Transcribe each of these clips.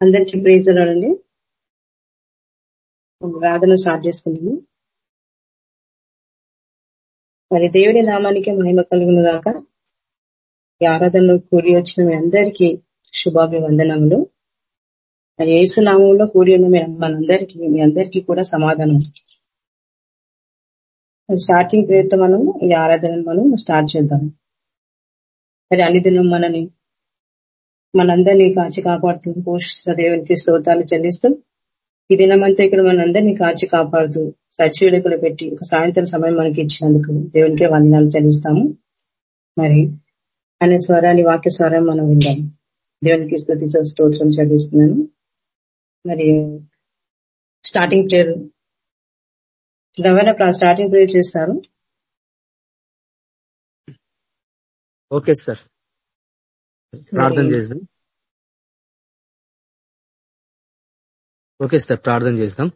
అందరికీ ప్రేజ్ అండి ప్రార్థన స్టార్ట్ చేసుకున్నాము మరి దేవుడి నామానికి మహిమ కలుగును గాక. ఈ ఆరాధనలో కూడి వచ్చిన మీ అందరికీ శుభాభివందనములు. మరి ఏసు నామంలో కూడి ఉన్న మనందరికీ మీ అందరికీ కూడా సమాధానం. స్టార్టింగ్ పేరుతో మనం ఈ ఆరాధన మనం స్టార్ట్ చేద్దాం. మరి అన్ని దినం మనని మనందరినీ కాచి కాపాడుతూ పోషిస్తున్న దేవునికి స్తోత్రాలు చెల్లిస్తూ ఈ దినమంతా ఇక్కడ మనందరినీ కాచి కాపాడుతూ సచివుడికలు పెట్టి ఒక సాయంత్రం సమయం మనకి ఇచ్చినందుకు దేవునికే వందనాలు చెల్లిస్తాము. మరి అనే స్వరాన్ని వాక్య స్వరం మనం విందాం. దేవునికి స్థుతి స్తోత్రం చెల్లిస్తున్నాను. మరి స్టార్టింగ్ ప్రేయర్ ఎవరైనా స్టార్టింగ్ ప్రేయర్ చేస్తారు. ఓకే సార్ ప్రార్థన చేద్దాం. ఓకే సార్ ప్రార్థన చేద్దాం.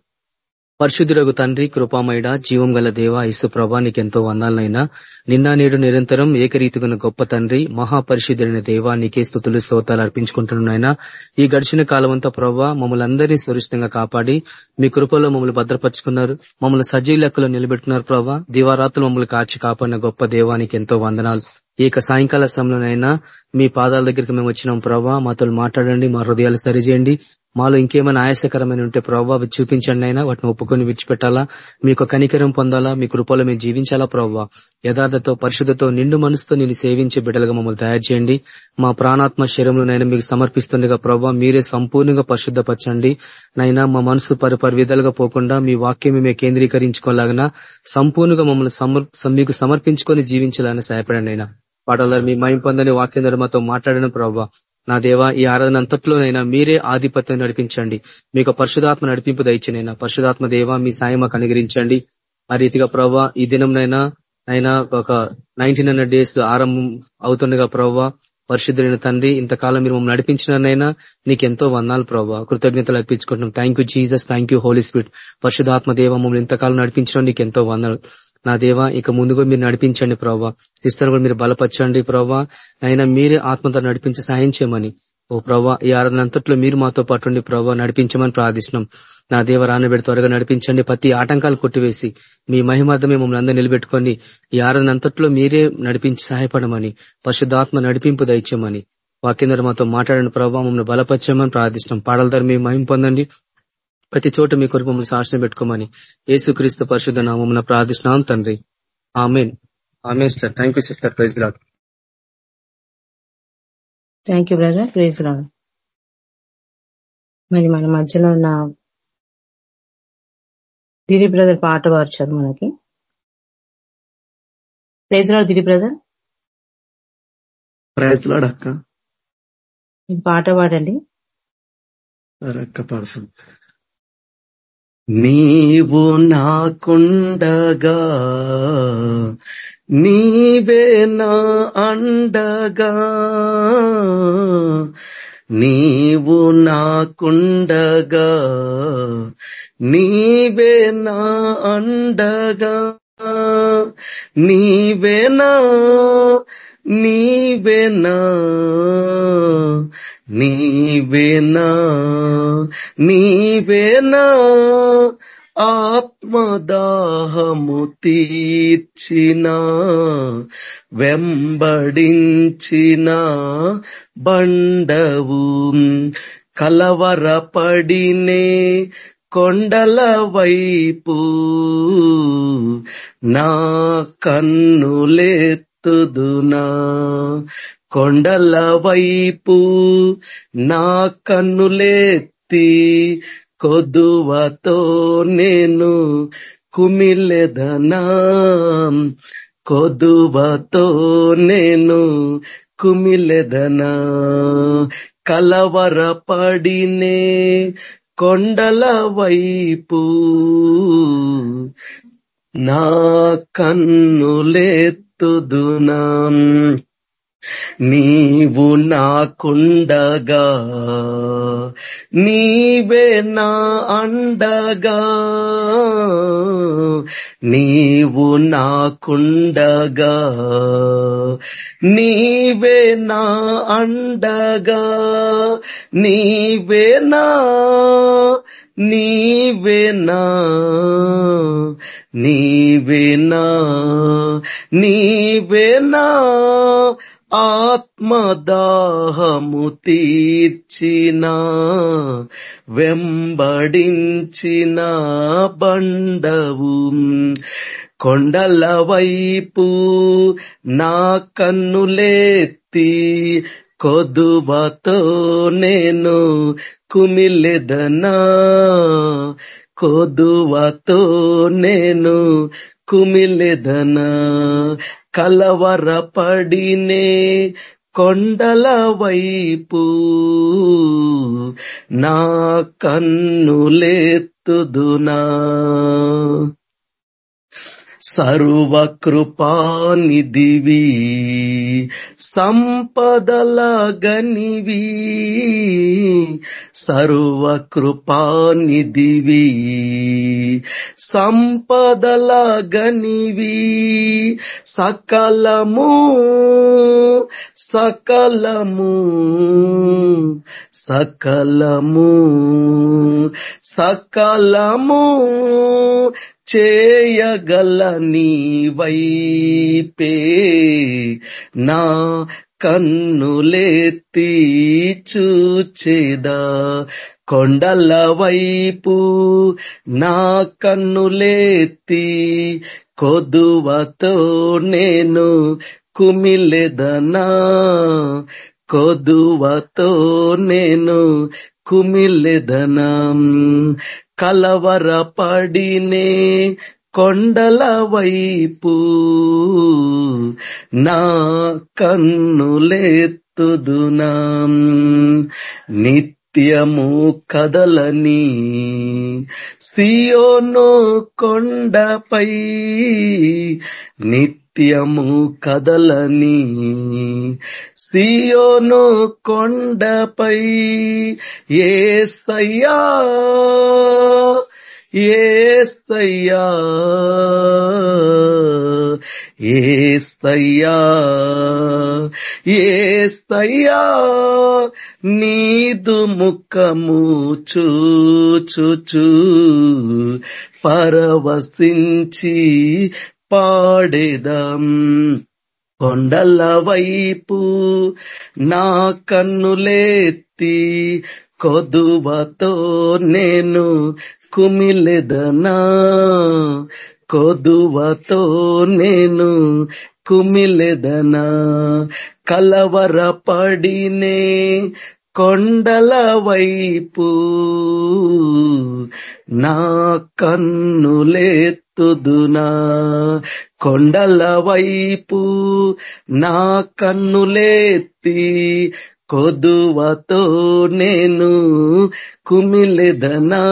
పరిశుద్ధుడగు తండ్రి కృపామయడ జీవం గల దేవ ఇసు ప్రభా నీకెంతో వందాలనైనా. నిన్న నేడు నిరంతరం ఏకరీతిగా గొప్ప తండ్రి మహాపరిశుద్ధుడైన దేవ నీకే స్థుతులు స్తోతాలు అర్పించుకుంటున్నాయినా. ఈ గడిచిన కాలం అంతా ప్రభావ మమ్మల్ని అందరినీ సురక్షితంగా కాపాడి మీ కృపలో మమ్మల్ని భద్రపరుచుకున్నారు మమ్మల్ని సజీవ లెక్కలో నిలబెట్టుకున్నారు ప్రభావ దివారాత్రులు మమ్మల్ని కాచి కాపాడిన గొప్ప దేవానికి ఎంతో వందనాలు. ఈ యొక్క సాయంకాల సమయంలోనైనా మీ పాదాల దగ్గరికి మేము వచ్చినాం ప్రభా మాతో మాట్లాడండి మా హృదయాలు సరిచేయండి. మాలో ఇంకేమైనా ఆయాసకరమైన ఉంటే ప్రభావ అవి చూపించండి అయినా వాటిని ఒప్పుకొని విడిచిపెట్టాలా? మీకు కనికరం పొందాలా? మీ కృపలో మేము జీవించాలా ప్రభావ యథార్థతో పరిశుద్ధతో నిండు మనసుతో నేను సేవించే బిడ్డలుగా మమ్మల్ని తయారు చేయండి. మా ప్రాణాత్మ శరీరంలోనైనా మీకు సమర్పిస్తుండగా ప్రవ్వా మీరే సంపూర్ణంగా పరిశుద్ధపరచండి. నైనా మా మనసు పరి విధాలుగా పోకుండా మీ వాక్యం మేము కేంద్రీకరించుకోలాగినా? సంపూర్ణంగా మమ్మల్ని మీకు సమర్పించుకొని జీవించాలని సహాయపడండి అయినా. పాటల మీ మయం పొందని వాక్యం మాతో మాట్లాడిన ప్రభావ నా దేవ ఈ ఆరాధన అంతట్లోనైనా మీరే ఆధిపత్యం నడిపించండి. మీకు పరిశుధాత్మ నడిపింపు దయచినైనా పరిశుధాత్మ దేవ మీ సాయం మాకు అనుగ్రహించండి. ఆ రీతిగా ప్రభావ ఈ దినంనైనా అయినా ఒక నైన్టీన్ హండ్రెడ్ డేస్ ఆరంభం అవుతుండగా ప్రవ్వా పరిశుద్ధులైన తండ్రి ఇంతకాలం మీరు మమ్మల్ని నడిపించినైనా నీకు ఎంతో వందాలు ప్రభావ కృతజ్ఞతలు అర్పించుకుంటున్నాం. Thank you Jesus thank you Holy Spirit పరిశుధాత్మ దేవ మమ్మల్ని ఇంతకాలం నడిపించడం నీకు ఎంతో వందలు నా దేవా ఇక ముందుగా మీరు నడిపించండి ప్రభావ ఇస్తారు కూడా మీరు బలపరచండి ప్రభా అయినా మీరే ఆత్మతో నడిపించి సాయం చేయమని. ఓ ప్రభా ఈ ఆరాధన అంతట్లో మీరు మాతో పాటు ఉండి ప్రభావ నడిపించమని ప్రార్థిస్తున్నాం. నా దేవ రానబెడి త్వరగా నడిపించండి. ప్రతి ఆటంకాలు కొట్టివేసి మీ మహిమార్థమే మమ్మల్ని అందరూ నిలబెట్టుకొని ఈ ఆరాధన అంతట్లో మీరే నడిపించి సహాయపడమని పరిశుద్ధాత్మ నడిపింపు దయచేయమని. వాక్యందరూ మాతో మాట్లాడిన ప్రభావ మమ్మల్ని బలపరచమని ప్రార్థిస్తున్నాం. పాడల ధర మీ మహిమ పొందండి. ప్రతి చోట మీ కొరకు మమ్మల్ని శాసన పెట్టుకోమని ఏసుక్రీస్తు పరిశుద్ధ నామం ప్రార్థిస్తున్నాం తండ్రి. ఆమెన్. ఆమె sir thank you sister praise Lord thank you brother praise Lord మరి మన మధ్యలో ఉన్న దిరి బ్రదర్ పాట పార్చారు మనకి. ప్రైజ్ లాడ్ దిరి బ్రదర్ ప్రైజ్ లాడ్ అక్క. పాట పాడండి. అక్క పాడుతుంది నీవు నాకుండగా నీవే నా అండగా. నీవు నాకుండగా నీవే నా అండగా. నీవేనా నీవేనా నీవేనా నీవేనా ఆత్మదాహము తీర్చిన వెంబడించిన బండవు కలవరపడినే కొండల వైపు నా కన్నులెత్తుదునా. కొండల వైపు నా కన్నులెత్తి కొదువతో నేను కుమిలెదనా. కొదువతో నేను కుమిలెదనా. కలవరపడినే కొండల వైపు నా కన్నులెత్తుదునా. నీవు నాకుండగా నీవే నా అండగా. నీవు నాకుండగా నీవే నా అండగా. నీవే నా నీవేనా నీవేనా నీవేనా ఆత్మదాహము తీర్చిన వెంబడించిన బండవు కొండల వైపు నా కన్నులేత్తి కొదువతో నేను కుమిలెదనా? కొదువతో నేను కుమిలెదనా? కలవరపడినే కొండల వైపు నా కన్నులేత్తుదునా. సర్వకృపానిధివి సంపదల గనివి సర్వకృపానిధివి సంపదల గనివి సకలము సకలము సకలము సకలము చేయగల నీ వైపే నా కన్నులేతి చూచేదా కొండల వైపు నా కన్నులేతి కొదువతో నేను కుమిలెదనా. కొదువతో నేను కుమిలెదనా. కలవరపడినే కొండల వైపు నా కన్నులెత్తుదునా నిత్యము కదలని సియోను కొండపై నిత్య నిత్యము కదలని సియోను కొండపై ఏసయ్యా ఏస్తయ్యా ఏస్తయ్యా ఏస్తయ్యా నీదు ముఖము చూచుచు పరవశించి పాడేదం కొండల వైపు నా కన్నులేత్తి కొదువతో నేను కుమిలెదనా. కొదువతో నేను కుమిలెదనా. కలవరపడినే కొండల వైపు నా కన్నులేత్తి కన్నులెత్తుదునా కొండల వైపు నా కన్నులేత్తి కొదువతో నేను కుమిలెదనా?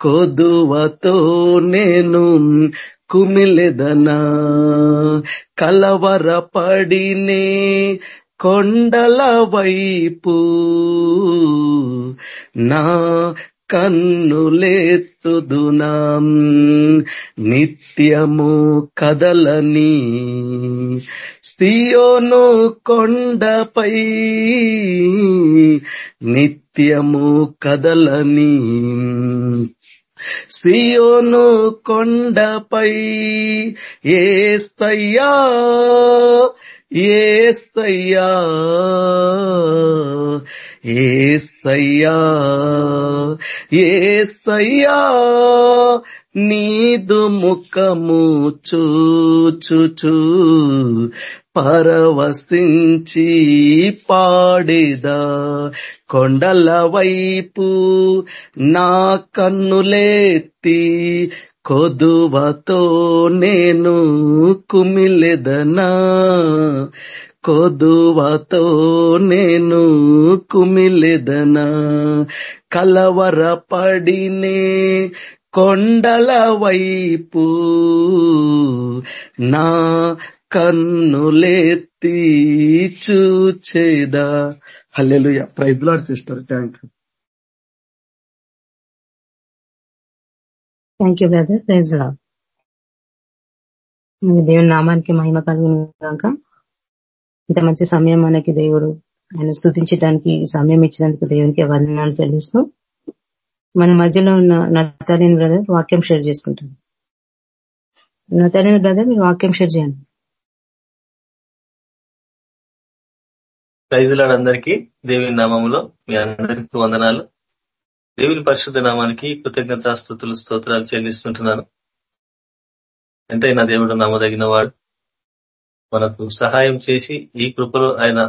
కొదువతో నేను కుమిలెదనా? కలవరపడినే కొండల వైపు నా కన్నులెత్తుదునా నిత్యము కదలని సియోను కొండపై నిత్యము కదలని సియోను కొండపై ఏస్తయ్యా. ఏస్తయ్యా ఏస్తయ్యా ఏస్తయ్యా నీదు ముఖము చూచుచు పరవశించి పాడేదా. కొండల వైపు నా కన్నులేత్తి కొదువతో నేను కుమిలెదనా? కొదువతో నేను కుమిలెదనా? కలవరపడినే కొండల వైపు నా కన్నులెత్తి చూచేదా. హల్లెలూయ. Praise Lord sister. Thank you thank you brother praise దేవుని నామానికి మహిమ కలిగినాక ఇంత మంచి సమయం మనకి దేవుడు ఆయన స్థుతించడానికి సమయం ఇచ్చినందుకు దేవునికి వందనాలు చెల్లిస్తూ మన మధ్యలో ఉన్న నతాలీన్ బ్రదర్ వాక్యం షేర్ చేసుకుంటాం నతాలీన్ బ్రదర్ మీరు వాక్యం షేర్ చేయండి. ప్రైజులాడందరికీ దేవుని నామములో మీ అందరికీ వందనాలు. దేవుని పరిశుద్ధ నామానికి కృతజ్ఞత స్థుతులు స్తోత్రాలు చెల్లిస్తుంటున్నాను. ఎంతైనా దేవుడు నమ్మదగిన వాడు మనకు సహాయం చేసి ఈ కృపలో ఆయన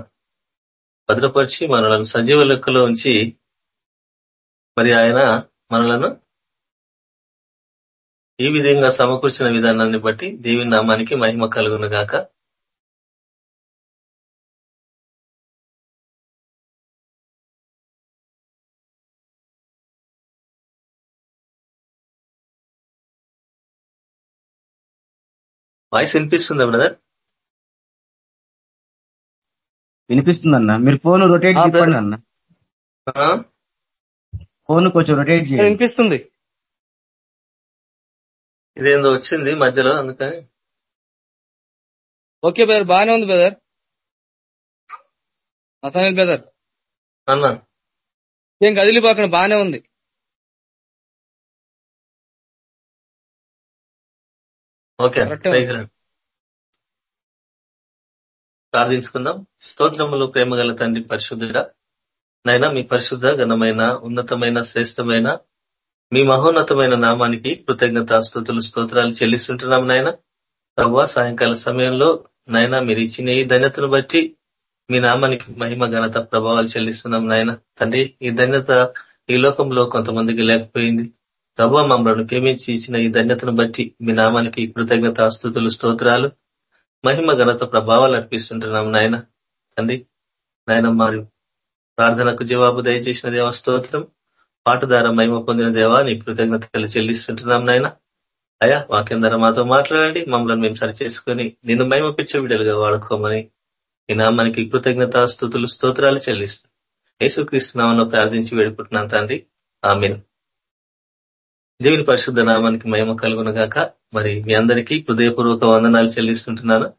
భద్రపరిచి మనలను సజీవ లెక్కలో ఉంచి మరి ఆయన మనలను ఈ విధంగా సమకూర్చిన విధానాన్ని బట్టి దేవి నామానికి మహిమ కలుగును గాక వాయిస్ వినిపిస్తుందా బ్రదర్? వినిపిస్తుందన్న. మీరు ఫోన్ రొటేట్ చెప్పండి అన్న. ఫోన్ కొంచెం రొటేట్ చేయండి. వినిపిస్తుంది. ఇదేందో వచ్చింది మధ్యలో అందుకని. Okay brother. బాగానే ఉంది బ్రదర్. అసలు బ్రదర్? అన్నా. ఏం కదిలిపోకండి బాగానే ఉంది. ఓకే. ప్రార్థించుకుందాం. స్తోత్రములు ప్రేమగల తండ్రి పరిశుద్ధుడా. నైనా మీ పరిశుద్ధ ఘనమైన ఉన్నతమైన శ్రేష్టమైన మీ మహోన్నతమైన నామానికి కృతజ్ఞత స్థుతులు స్తోత్రాలు చెల్లిస్తుంటున్నాం నాయన. ప్రభా సాయంకాల సమయంలో నాయన మీరు ఇచ్చిన ఈ ధన్యతను బట్టి మీ నామానికి మహిమ ఘనత ప్రభావాలు చెల్లిస్తున్నాం నాయన. తండ్రి ఈ ధన్యత ఈ లోకంలో కొంతమందికి లేకపోయింది. ప్రభు మమ్మల్ని ప్రేమించి ఇచ్చిన ఈ ధన్యతను బట్టి మీ నామానికి కృతజ్ఞత ఆస్తుతులు స్తోత్రాలు. మహిమ ఘనత ప్రభావాలు అర్పిస్తుంటున్నాం నాయన. తండ్రి నాయన మరి. ప్రార్థనకు జవాబు దయచేసిన దేవ స్తోత్రం. పాట ద్వారా మహిమ పొందిన దేవా నీ కృతజ్ఞతలు చెల్లిస్తుంటున్నాం నాయన. అయా వాక్యం ద్వారా మాతో మాట్లాడండి. మమ్మల్ని మేము సరి చేసుకుని నిన్ను మహిమ పిచ్చే విడలుగా వాడుకోమని ఈ నామానికి కృతజ్ఞత ఆస్తుతులు స్తోత్రాలు చెల్లిస్తాం యేసుక్రీస్తు నామంలో ప్రార్థించి వేడుకుంటున్నాను తండ్రి. ఆమెను. దేవుని పరిశుద్ధ నామానికి మహిమ కలుగునగాక. మరి మీ అందరికీ హృదయపూర్వక వందనాలు చెల్లిస్తుంటున్నాను.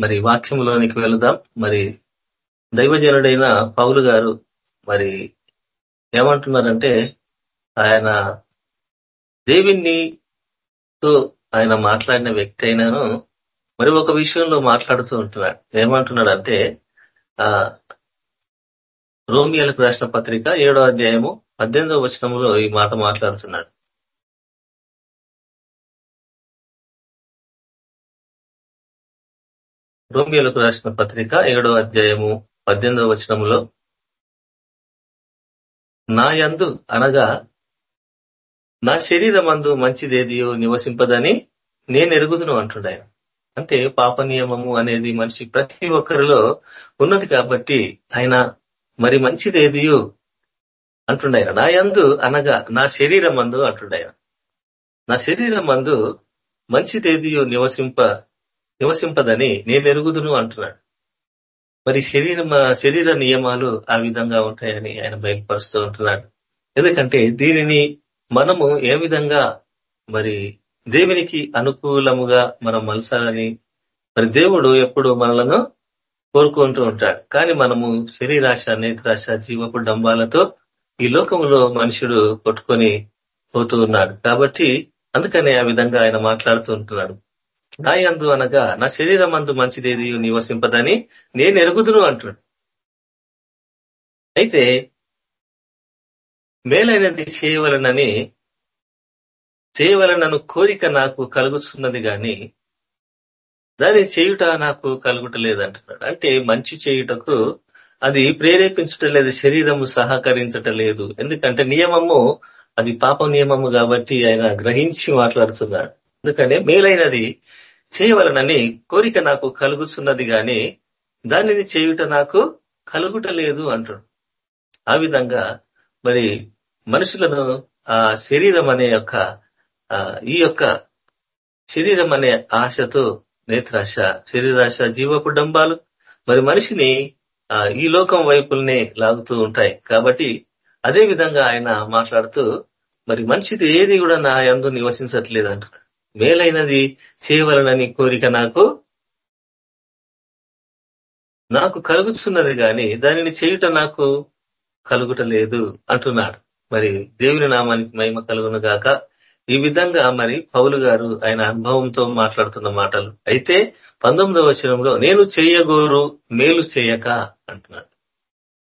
మరి వాక్యంలోనికి వెళదాం. మరి దైవజనుడైన పౌలు గారు మరి ఏమంటున్నారంటే ఆయన దేవిని తో ఆయన మాట్లాడిన వ్యక్తి అయినాను. మరి ఒక విషయంలో మాట్లాడుతూ ఉంటున్నాడు. ఏమంటున్నాడు అంటే ఆ రోమియాలకు రాసిన పత్రిక ఏడో అధ్యాయము పద్దెనిమిదవ వచనంలో ఈ మాట మాట్లాడుతున్నాడు. రోమియోలకు రాసిన పత్రిక ఏడో అధ్యాయము పద్దెనిమిదవ వచనంలో నా యందు అనగా నా శరీరమందు మంచిదేదియో నివసింపదని నేను ఎరుగుదును అంటున్నాయి అంటే పాప నియమము అనేది మనిషి ప్రతి ఒక్కరిలో ఉన్నది కాబట్టి ఆయన మరి మంచిదేదియో అంటుండయన నా యందు అనగా నా శరీరం మందు అంటుండయన. నా శరీరం మందు మంచి తేదీయు నివసింప నివసింపదని నేను ఎరుగుదును అంటున్నాడు. మరి శరీర శరీర నియమాలు ఆ విధంగా ఉంటాయని ఆయన బయలుపరుస్తూ ఉంటున్నాడు. ఎందుకంటే దీనిని మనము ఏ విధంగా మరి దేవునికి అనుకూలముగా మనం మలసాలని మరి దేవుడు ఎప్పుడు మనలను కోరుకుంటూ ఉంటాడు. కానీ మనము శరీరాశ నేత్రాశ జీవపు డంబాలతో ఈ లోకంలో మనుషుడు కొట్టుకొని పోతూ ఉన్నాడు. కాబట్టి అందుకనే ఆ విధంగా ఆయన మాట్లాడుతూ ఉంటున్నాడు. నా అందు అనగా నా శరీరం అందు మంచిదేది నివసింపదని నేను ఎరుగుదును అంటున్నాడు. అయితే మేలైనది చేయవలనని చేయవలనను కోరిక నాకు కలుగుతున్నది గాని దాని చేయుట నాకు కలుగుటలేదు అంటున్నాడు అంటే మంచి చేయుటకు అది ప్రేరేపించటం లేదు శరీరము సహకరించటం లేదు ఎందుకంటే నియమము అది పాప నియమము కాబట్టి ఆయన గ్రహించి మాట్లాడుతున్నాడు. ఎందుకంటే మేలైనది చేయవలనని కోరిక నాకు కలుగుతున్నది గాని దానిని చేయుట నాకు కలుగుట లేదు అంటాడు. ఆ విధంగా మరి మనుషులను ఆ శరీరం అనే యొక్క ఈ యొక్క శరీరం అనే ఆశతో నేత్రాశ శరీరాశ జీవపు డంబాలు. మరి మనిషిని ఈ లోకం వైపుల్నే లాగుతూ ఉంటాయి. కాబట్టి అదే విధంగా ఆయన మాట్లాడుతూ మరి మంచిది ఏది కూడా నా ఎందు నివసించట్లేదు అంటున్నాడు. మేలైనది చేయవలనని కోరిక నాకు నాకు కలుగుతున్నది గాని దానిని చేయుట నాకు కలుగుట లేదు అంటున్నాడు. మరి దేవుని నామానికి మహిమ కలుగును గాక. ఈ విధంగా మరి పౌలు గారు ఆయన అనుభవంతో మాట్లాడుతున్న మాటలు. అయితే పంతొమ్మిదవ వచనంలో నేను చేయగోరు మేలు చేయక అంటున్నాడు.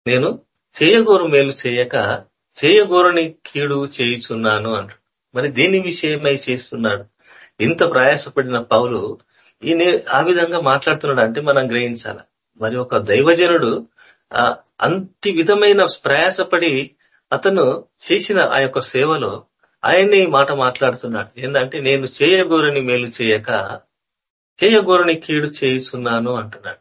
నేను చేయగోరు మేలు చేయక చేయగోరుని కీడు చేయుచున్నాను అంటాడు. మరి దేని విషయమై చేస్తున్నాడు? ఇంత ప్రయాసపడిన పౌలు ఈ ఆ విధంగా మాట్లాడుతున్నాడు అంటే మనం గ్రహించాల. మరి ఒక దైవజనుడు ఆ అంతి విధమైన ప్రయాసపడి అతను చేసిన ఆ యొక్క సేవలో ఆయన్ని ఈ మాట మాట్లాడుతున్నాడు. ఏంటంటే నేను చేయగోరని మేలు చేయక చేయగోరని కీడు చేయుచున్నాను అంటున్నాడు.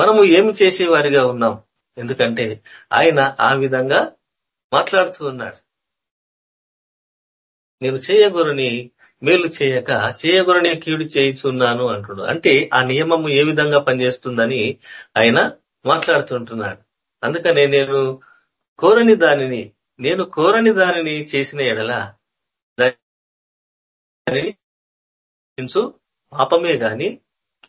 మనము ఏమి చేసేవారిగా ఉన్నాం? ఎందుకంటే ఆయన ఆ విధంగా మాట్లాడుతూ ఉన్నాడు. నేను చేయగోరని మేలు చేయక చేయగొరని కీడు చేయుచున్నాను అంటున్నాడు. అంటే ఆ నియమము ఏ విధంగా పనిచేస్తుందని ఆయన మాట్లాడుతుంటున్నాడు అందుకనే నేను కోరని దానిని నేను కోరని దానిని చేసిన ఎడల పాపమే గాని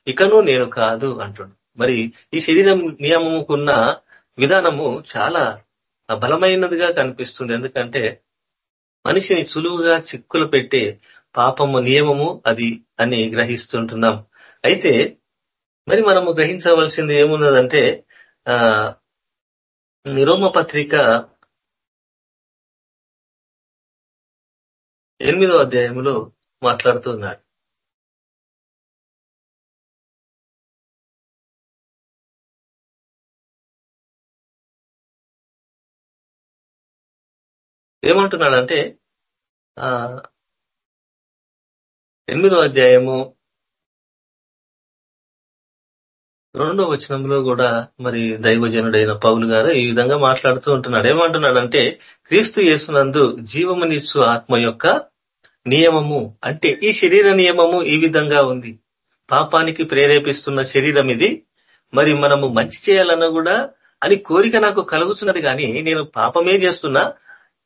ఇకను నేను కాదు అంటుడు. మరి ఈ శరీరం నియమముకున్న విధానము చాలా బలమైనదిగా కనిపిస్తుంది. ఎందుకంటే మనిషిని సులువుగా చిక్కులు పెట్టే పాపము నియమము అది అని గ్రహిస్తుంటున్నాం. అయితే మరి మనము గ్రహించవలసింది ఏమున్నదంటే ఆ నిరోమ పత్రిక ఎనిమిదో అధ్యాయంలో మాట్లాడుతున్నాడు. ఏమంటున్నాడంటే ఎనిమిదో అధ్యాయము రెండో వచనంలో కూడా మరి దైవజనుడైన పౌలు గారు ఈ విధంగా మాట్లాడుతూ ఉంటున్నాడు. ఏమంటున్నాడంటే క్రీస్తు యేసునందు జీవమునిచ్చు ఆత్మ యొక్క నియమము అంటే ఈ శరీర నియమము ఈ విధంగా ఉంది. పాపానికి ప్రేరేపిస్తున్న శరీరం ఇది. మరి మనము మంచి చేయాలన్నా కూడా అని కోరిక నాకు కలుగుతున్నది కానీ నేను పాపమే చేస్తున్నా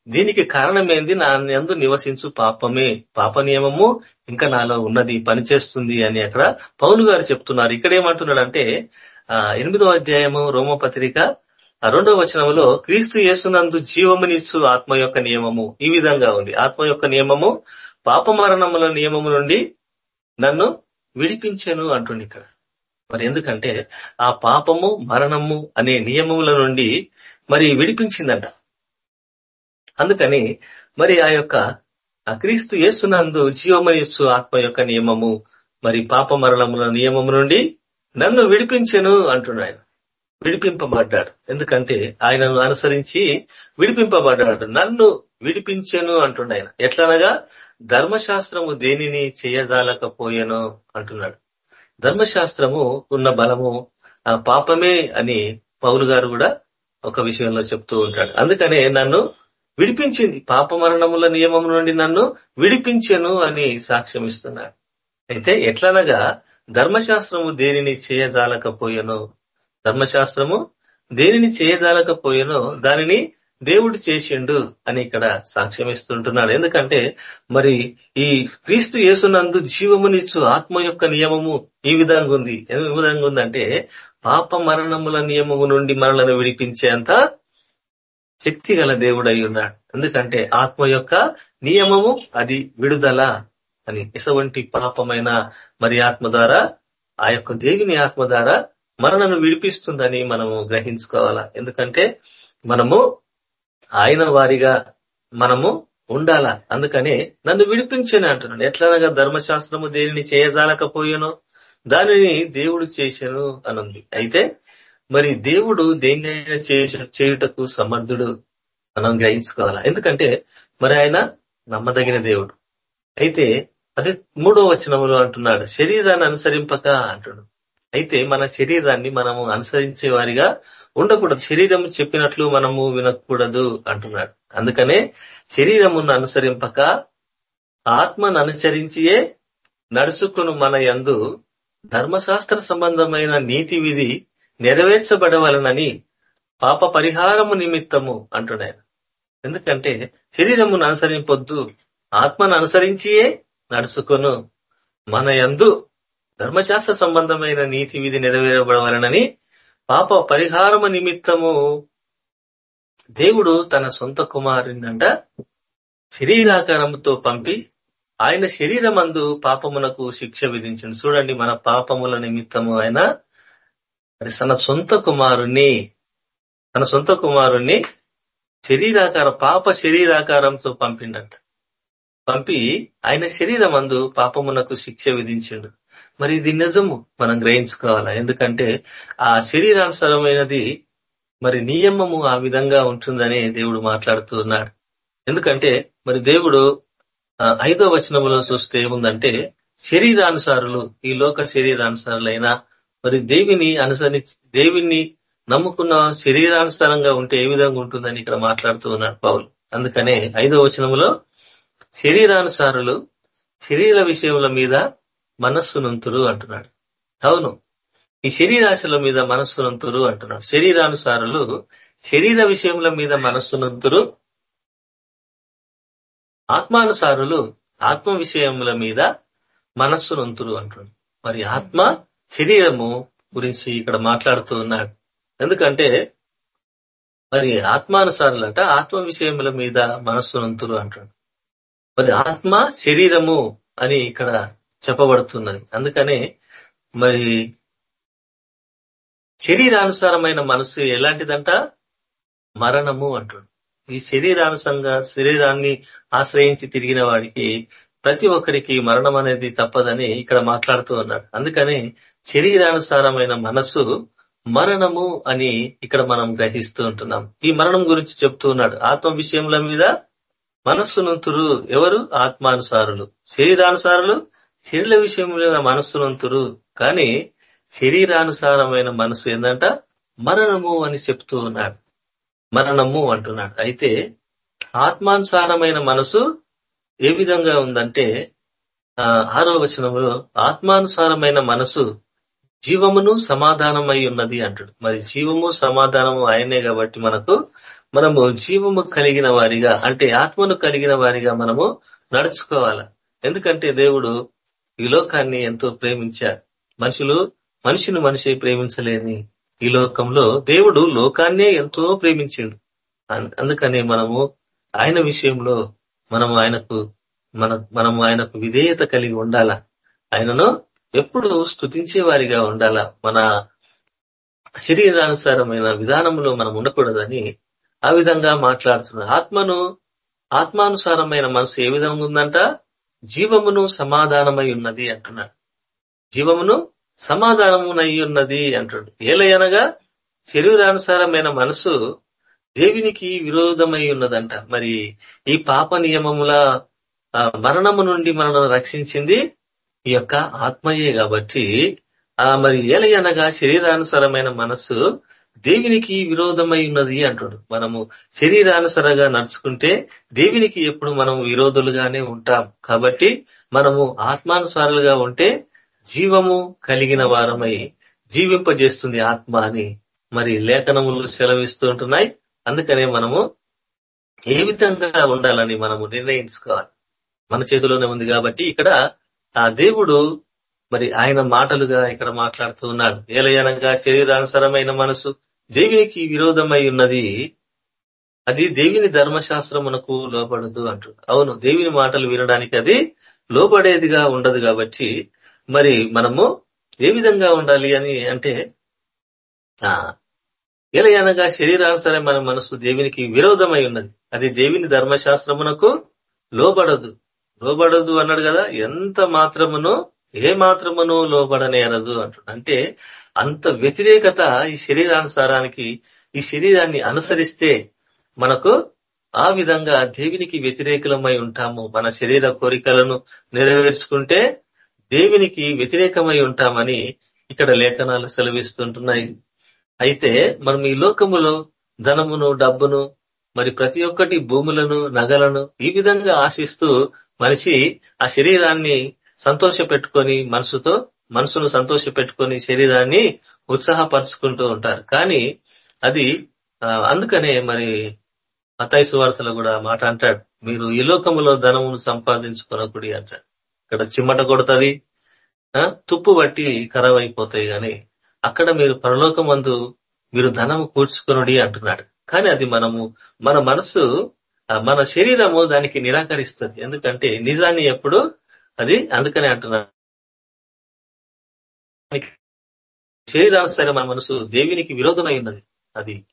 దీనికి కారణం ఏంది నా ఎందు నివసించు పాపమే. పాప నియమము ఇంకా నాలో ఉన్నది పనిచేస్తుంది అని అక్కడ పౌలు గారు చెప్తున్నారు. ఇక్కడ ఏమంటున్నాడంటే ఆ ఎనిమిదో అధ్యాయము రోమపత్రిక రెండవ వచనంలో క్రీస్తు యేసునందు జీవమునిచ్చు ఆత్మ యొక్క నియమము. ఈ విధంగా ఉంది. ఆత్మ యొక్క నియమము పాప మరణముల నియమము నుండి నన్ను విడిపించాను అంటుంది ఇక్కడ. మరి ఎందుకంటే ఆ పాపము మరణము అనే నియమముల నుండి మరి విడిపించిందంట. అందుకని మరి ఆ యొక్క ఆ క్రీస్తు యేసునందు జీవమయస్సు ఆత్మ యొక్క నియమము మరి పాప మరణముల నియమము నుండి నన్ను విడిపించెను అంటున్నాడు ఆయన. విడిపింపబడ్డాడు. ఎందుకంటే ఆయనను అనుసరించి విడిపింపబడ్డాడు. నన్ను విడిపించెను అంటుండ ఆయన. ఎట్లనగా ధర్మశాస్త్రము దేనిని చేయజాలకపోయాను అంటున్నాడు. ధర్మశాస్త్రము ఉన్న బలము ఆ పాపమే అని పౌలు గారు కూడా ఒక విషయంలో చెప్తూ ఉంటాడు. అందుకనే నన్ను విడిపించింది. పాప మరణముల నియమం నుండి నన్ను విడిపించెను అని సాక్ష్యం ఇస్తున్నాడు. అయితే ఎట్లనగా ధర్మశాస్త్రము దేనిని చేయజాలకపోయెను? ధర్మశాస్త్రము దేనిని చేయజాలకపోయెనో? దానిని దేవుడు చేసిండు అని ఇక్కడ సాక్ష్యం ఇస్తుంటున్నాడు. ఎందుకంటే మరి ఈ క్రీస్తు యేసునందు జీవమునిచ్చు ఆత్మ యొక్క నియమము ఈ విధంగా ఉంది ఏ విధంగా ఉందంటే పాప మరణముల నియమము నుండి మనలను విడిపించేంత శక్తి గల దేవుడై ఉన్నాడు. ఎందుకంటే ఆత్మ యొక్క నియమము అది విడుదల అని ఇటువంటి పాపమైన మరి ఆత్మ ద్వారా ఆ యొక్క దేవుని ఆత్మ ద్వారా మరణను విడిపిస్తుందని మనము గ్రహించుకోవాలా? ఎందుకంటే మనము ఆయన వారిగా మనము ఉండాలా? అందుకనే నన్ను విడిపించని అంటున్నాడు. ఎట్లనగా ధర్మశాస్త్రము దేనిని చేయజాలకపోయాను? దానిని దేవుడు చేశాను అనుంది. అయితే మరి దేవుడు దేన్నైనా చేయుటకు సమర్థుడు మనం గ్రహించుకోవాలా? ఎందుకంటే మరి ఆయన నమ్మదగిన దేవుడు. అయితే అదే మూడో వచనములు అంటున్నాడు శరీరాన్ని అనుసరింపక అంటుడు. అయితే మన శరీరాన్ని మనము అనుసరించే వారిగా ఉండకూడదు. శరీరం చెప్పినట్లు మనము వినకూడదు అంటున్నాడు. అందుకనే శరీరమును అనుసరింపక ఆత్మను అనుసరించియే నడుచుకును మన యందు ధర్మశాస్త్ర సంబంధమైన నీతి విధి నెరవేర్చబడవలనని పాప పరిహారము నిమిత్తము అంటున్నాయన. ఎందుకంటే శరీరమును అనుసరింపొద్దు ఆత్మను అనుసరించియే నడుచుకొను. మన యందు ధర్మశాస్త్ర సంబంధమైన నీతి విధి నెరవేరబడవలనని పాప పరిహారము నిమిత్తము దేవుడు తన సొంత కుమారునంట శరీరాకారముతో పంపి ఆయన శరీరమందు పాపమునకు శిక్ష విధించండి చూడండి మన పాపముల నిమిత్తము ఆయన తన సొంత కుమారుణ్ణి తన సొంత కుమారుణ్ణి శరీరాకార పాప శరీరాకారంతో పంపిండంట. పంపి ఆయన శరీరం అందు పాపమునకు శిక్ష విధించిండు. మరి ఇది నిజము మనం గ్రహించుకోవాలా? ఎందుకంటే ఆ శరీరానుసరమైనది మరి నియమము ఆ విధంగా ఉంటుందని దేవుడు మాట్లాడుతూ ఉన్నాడు. ఎందుకంటే మరి దేవుడు ఐదో వచనంలో చూస్తే ఏముందంటే శరీరానుసారులు ఈ లోక శరీరానుసారులైన మరి దేవిని అనుసరి దేవిని నమ్ముకున్న శరీరానుసారంగా ఉంటే ఏ విధంగా ఉంటుందని ఇక్కడ మాట్లాడుతూ ఉన్నాడు పౌలు. అందుకనే ఐదో వచనంలో శరీరానుసారులు శరీర విషయముల మీద మనస్సునంతురు అంటున్నాడు. అవును. ఈ శరీరాశల మీద మనస్సునంతురు అంటున్నాడు. శరీరానుసారులు శరీర విషయముల మీద మనస్సునంతురు ఆత్మానుసారులు ఆత్మ విషయముల మీద మనస్సునంతురు అంటున్నాడు. మరి ఆత్మ శరీరము గురించి ఇక్కడ మాట్లాడుతూ ఉన్నాడు. ఎందుకంటే మరి ఆత్మానుసారులట ఆత్మ విషయముల మీద మనస్సునంతులు అంటాడు మరి ఆత్మ శరీరము అని ఇక్కడ చెప్పబడుతున్నది. అందుకనే మరి శరీరానుసారమైన మనసు ఎలాంటిదంట? మరణము అంటాడు ఈ శరీరానుసంగా శరీరాన్ని ఆశ్రయించి తిరిగిన వాడికి ప్రతి ఒక్కరికి మరణం అనేది తప్పదని ఇక్కడ మాట్లాడుతూ ఉన్నాడు. అందుకని శరీరానుసారమైన మనస్సు మరణము అని ఇక్కడ మనం గ్రహిస్తూ ఉంటున్నాం. ఈ మరణం గురించి చెప్తూ ఉన్నాడు. ఆత్మ విషయముల మీద మనస్సునంతురు ఎవరు? ఆత్మానుసారులు. శరీరానుసారులు శరీర విషయం మీద మనస్సునంతురు. కానీ శరీరానుసారమైన మనసు ఏంటంట మరణము అని చెప్తూ ఉన్నాడు. మరణము అంటున్నాడు. అయితే ఆత్మానుసారమైన మనసు ఏ విధంగా ఉందంటే ఆ, వచనంలో ఆత్మానుసారమైన మనసు జీవమును సమాధానమై ఉన్నది అంటాడు. మరి జీవము సమాధానము ఆయనే కాబట్టి మనకు మనము జీవము కలిగిన వారిగా అంటే ఆత్మను కలిగిన వారిగా మనము నడుచుకోవాలా. ఎందుకంటే దేవుడు ఈ లోకాన్ని ఎంతో ప్రేమించాడు. మనుషులు మనిషిని మనిషి ప్రేమించలేని ఈ లోకంలో దేవుడు లోకాన్నే ఎంతో ప్రేమించిండు. అందుకనే మనము ఆయన విషయంలో మనము ఆయనకు మన మనము ఆయనకు విధేయత కలిగి ఉండాలా? ఆయనను ఎప్పుడు స్తుతించే వారిగా ఉండాలా? మన శరీరానుసారమైన విధానంలో మనం ఉండకూడదని ఆ విధంగా మాట్లాడుతున్నారు. ఆత్మను ఆత్మానుసారమైన మనసు ఏ విధంగా ఉందంట? జీవమును సమాధానమై ఉన్నది అంటున్నాడు జీవమును సమాధానమునై ఉన్నది అంటాడు ఏలయనగా శరీరానుసారమైన మనసు దేవునికి విరోధమై ఉన్నదంట. మరి ఈ పాప నియమముల ఆ, మరణము నుండి మనల్ని రక్షించింది ఈ యొక్క ఆత్మయే కాబట్టి ఆ మరి ఏలయనగా శరీరానుసరమైన మనస్సు దేవునికి విరోధమై ఉన్నది అంటాడు. మనము శరీరానుసరంగా నడుచుకుంటే దేవునికి ఎప్పుడు మనం విరోధులుగానే ఉంటాం. కాబట్టి మనము ఆత్మానుసారులుగా ఉంటే జీవము కలిగిన వారమై జీవింపజేస్తుంది ఆత్మ అని మరి లేఖనములు సెలవిస్తూ ఉంటున్నాయి. అందుకనే మనము ఏ విధంగా ఉండాలని మనము నిర్ణయించుకోవాలి. మన చేతిలోనే ఉంది కాబట్టి ఇక్కడ ఆ దేవుడు మరి ఆయన మాటలుగా ఇక్కడ మాట్లాడుతూ ఉన్నాడు. ఏలయనగా శరీరానుసరమైన మనసు దేవునికి విరోధమై ఉన్నది. అది దేవుని ధర్మశాస్త్రమునకు లోపడదు అంటు. అవును దేవుని మాటలు వినడానికి అది లోపడేదిగా ఉండదు కాబట్టి మరి మనము ఏ విధంగా ఉండాలి అని అంటే అనగా ఎలయనగా మన మనసు దేవునికి విరోధమై ఉన్నది. అది దేవుని ధర్మశాస్త్రమునకు లోబడదు. లోబడదు అన్నాడు కదా ఎంత మాత్రమునో ఏ మాత్రమునో లోబడనేరదు అంటాడు అంటే అంత వ్యతిరేకత ఈ శరీరానుసారానికి ఈ శరీరాన్ని అనుసరిస్తే మనకు ఆ విధంగా దేవునికి వ్యతిరేకలమై ఉంటాము. మన శరీర కోరికలను నెరవేర్చుకుంటే దేవునికి వ్యతిరేకమై ఉంటామని ఇక్కడ లేఖనాలు సెలవిస్తుంటున్నాయి. అయితే మనం ఈ లోకములో ధనమును డబ్బును మరి ప్రతి ఒక్కటి భూములను నగలను ఈ విధంగా ఆశిస్తూ మనిషి ఆ శరీరాన్ని సంతోష పెట్టుకొని మనసుతో మనసును సంతోష పెట్టుకొని శరీరాన్ని ఉత్సాహపరుచుకుంటూ ఉంటారు. కానీ అది అందుకనే మరి అతైసు వార్తలు కూడా మాట అంటాడు. మీరు ఈ లోకములో ధనమును సంపాదించుకొనకుడి అంటాడు. ఇక్కడ చిమ్మట కొడుతుంది తుప్పు బట్టి ఖరాబ్ అయిపోతాయి గాని అక్కడ మీరు పరలోకమందు మీరు ధనము కూర్చుకునుడి అంటున్నాడు. కానీ అది మనము మన మనసు మన శరీరము దానికి నిరాకరిస్తుంది. ఎందుకంటే నిజాన్ని ఎప్పుడు? అది అందుకనే అంటున్నాడు. శరీరానుసారి మన మనసు దేవునికి విరోధమై ఉన్నది. అది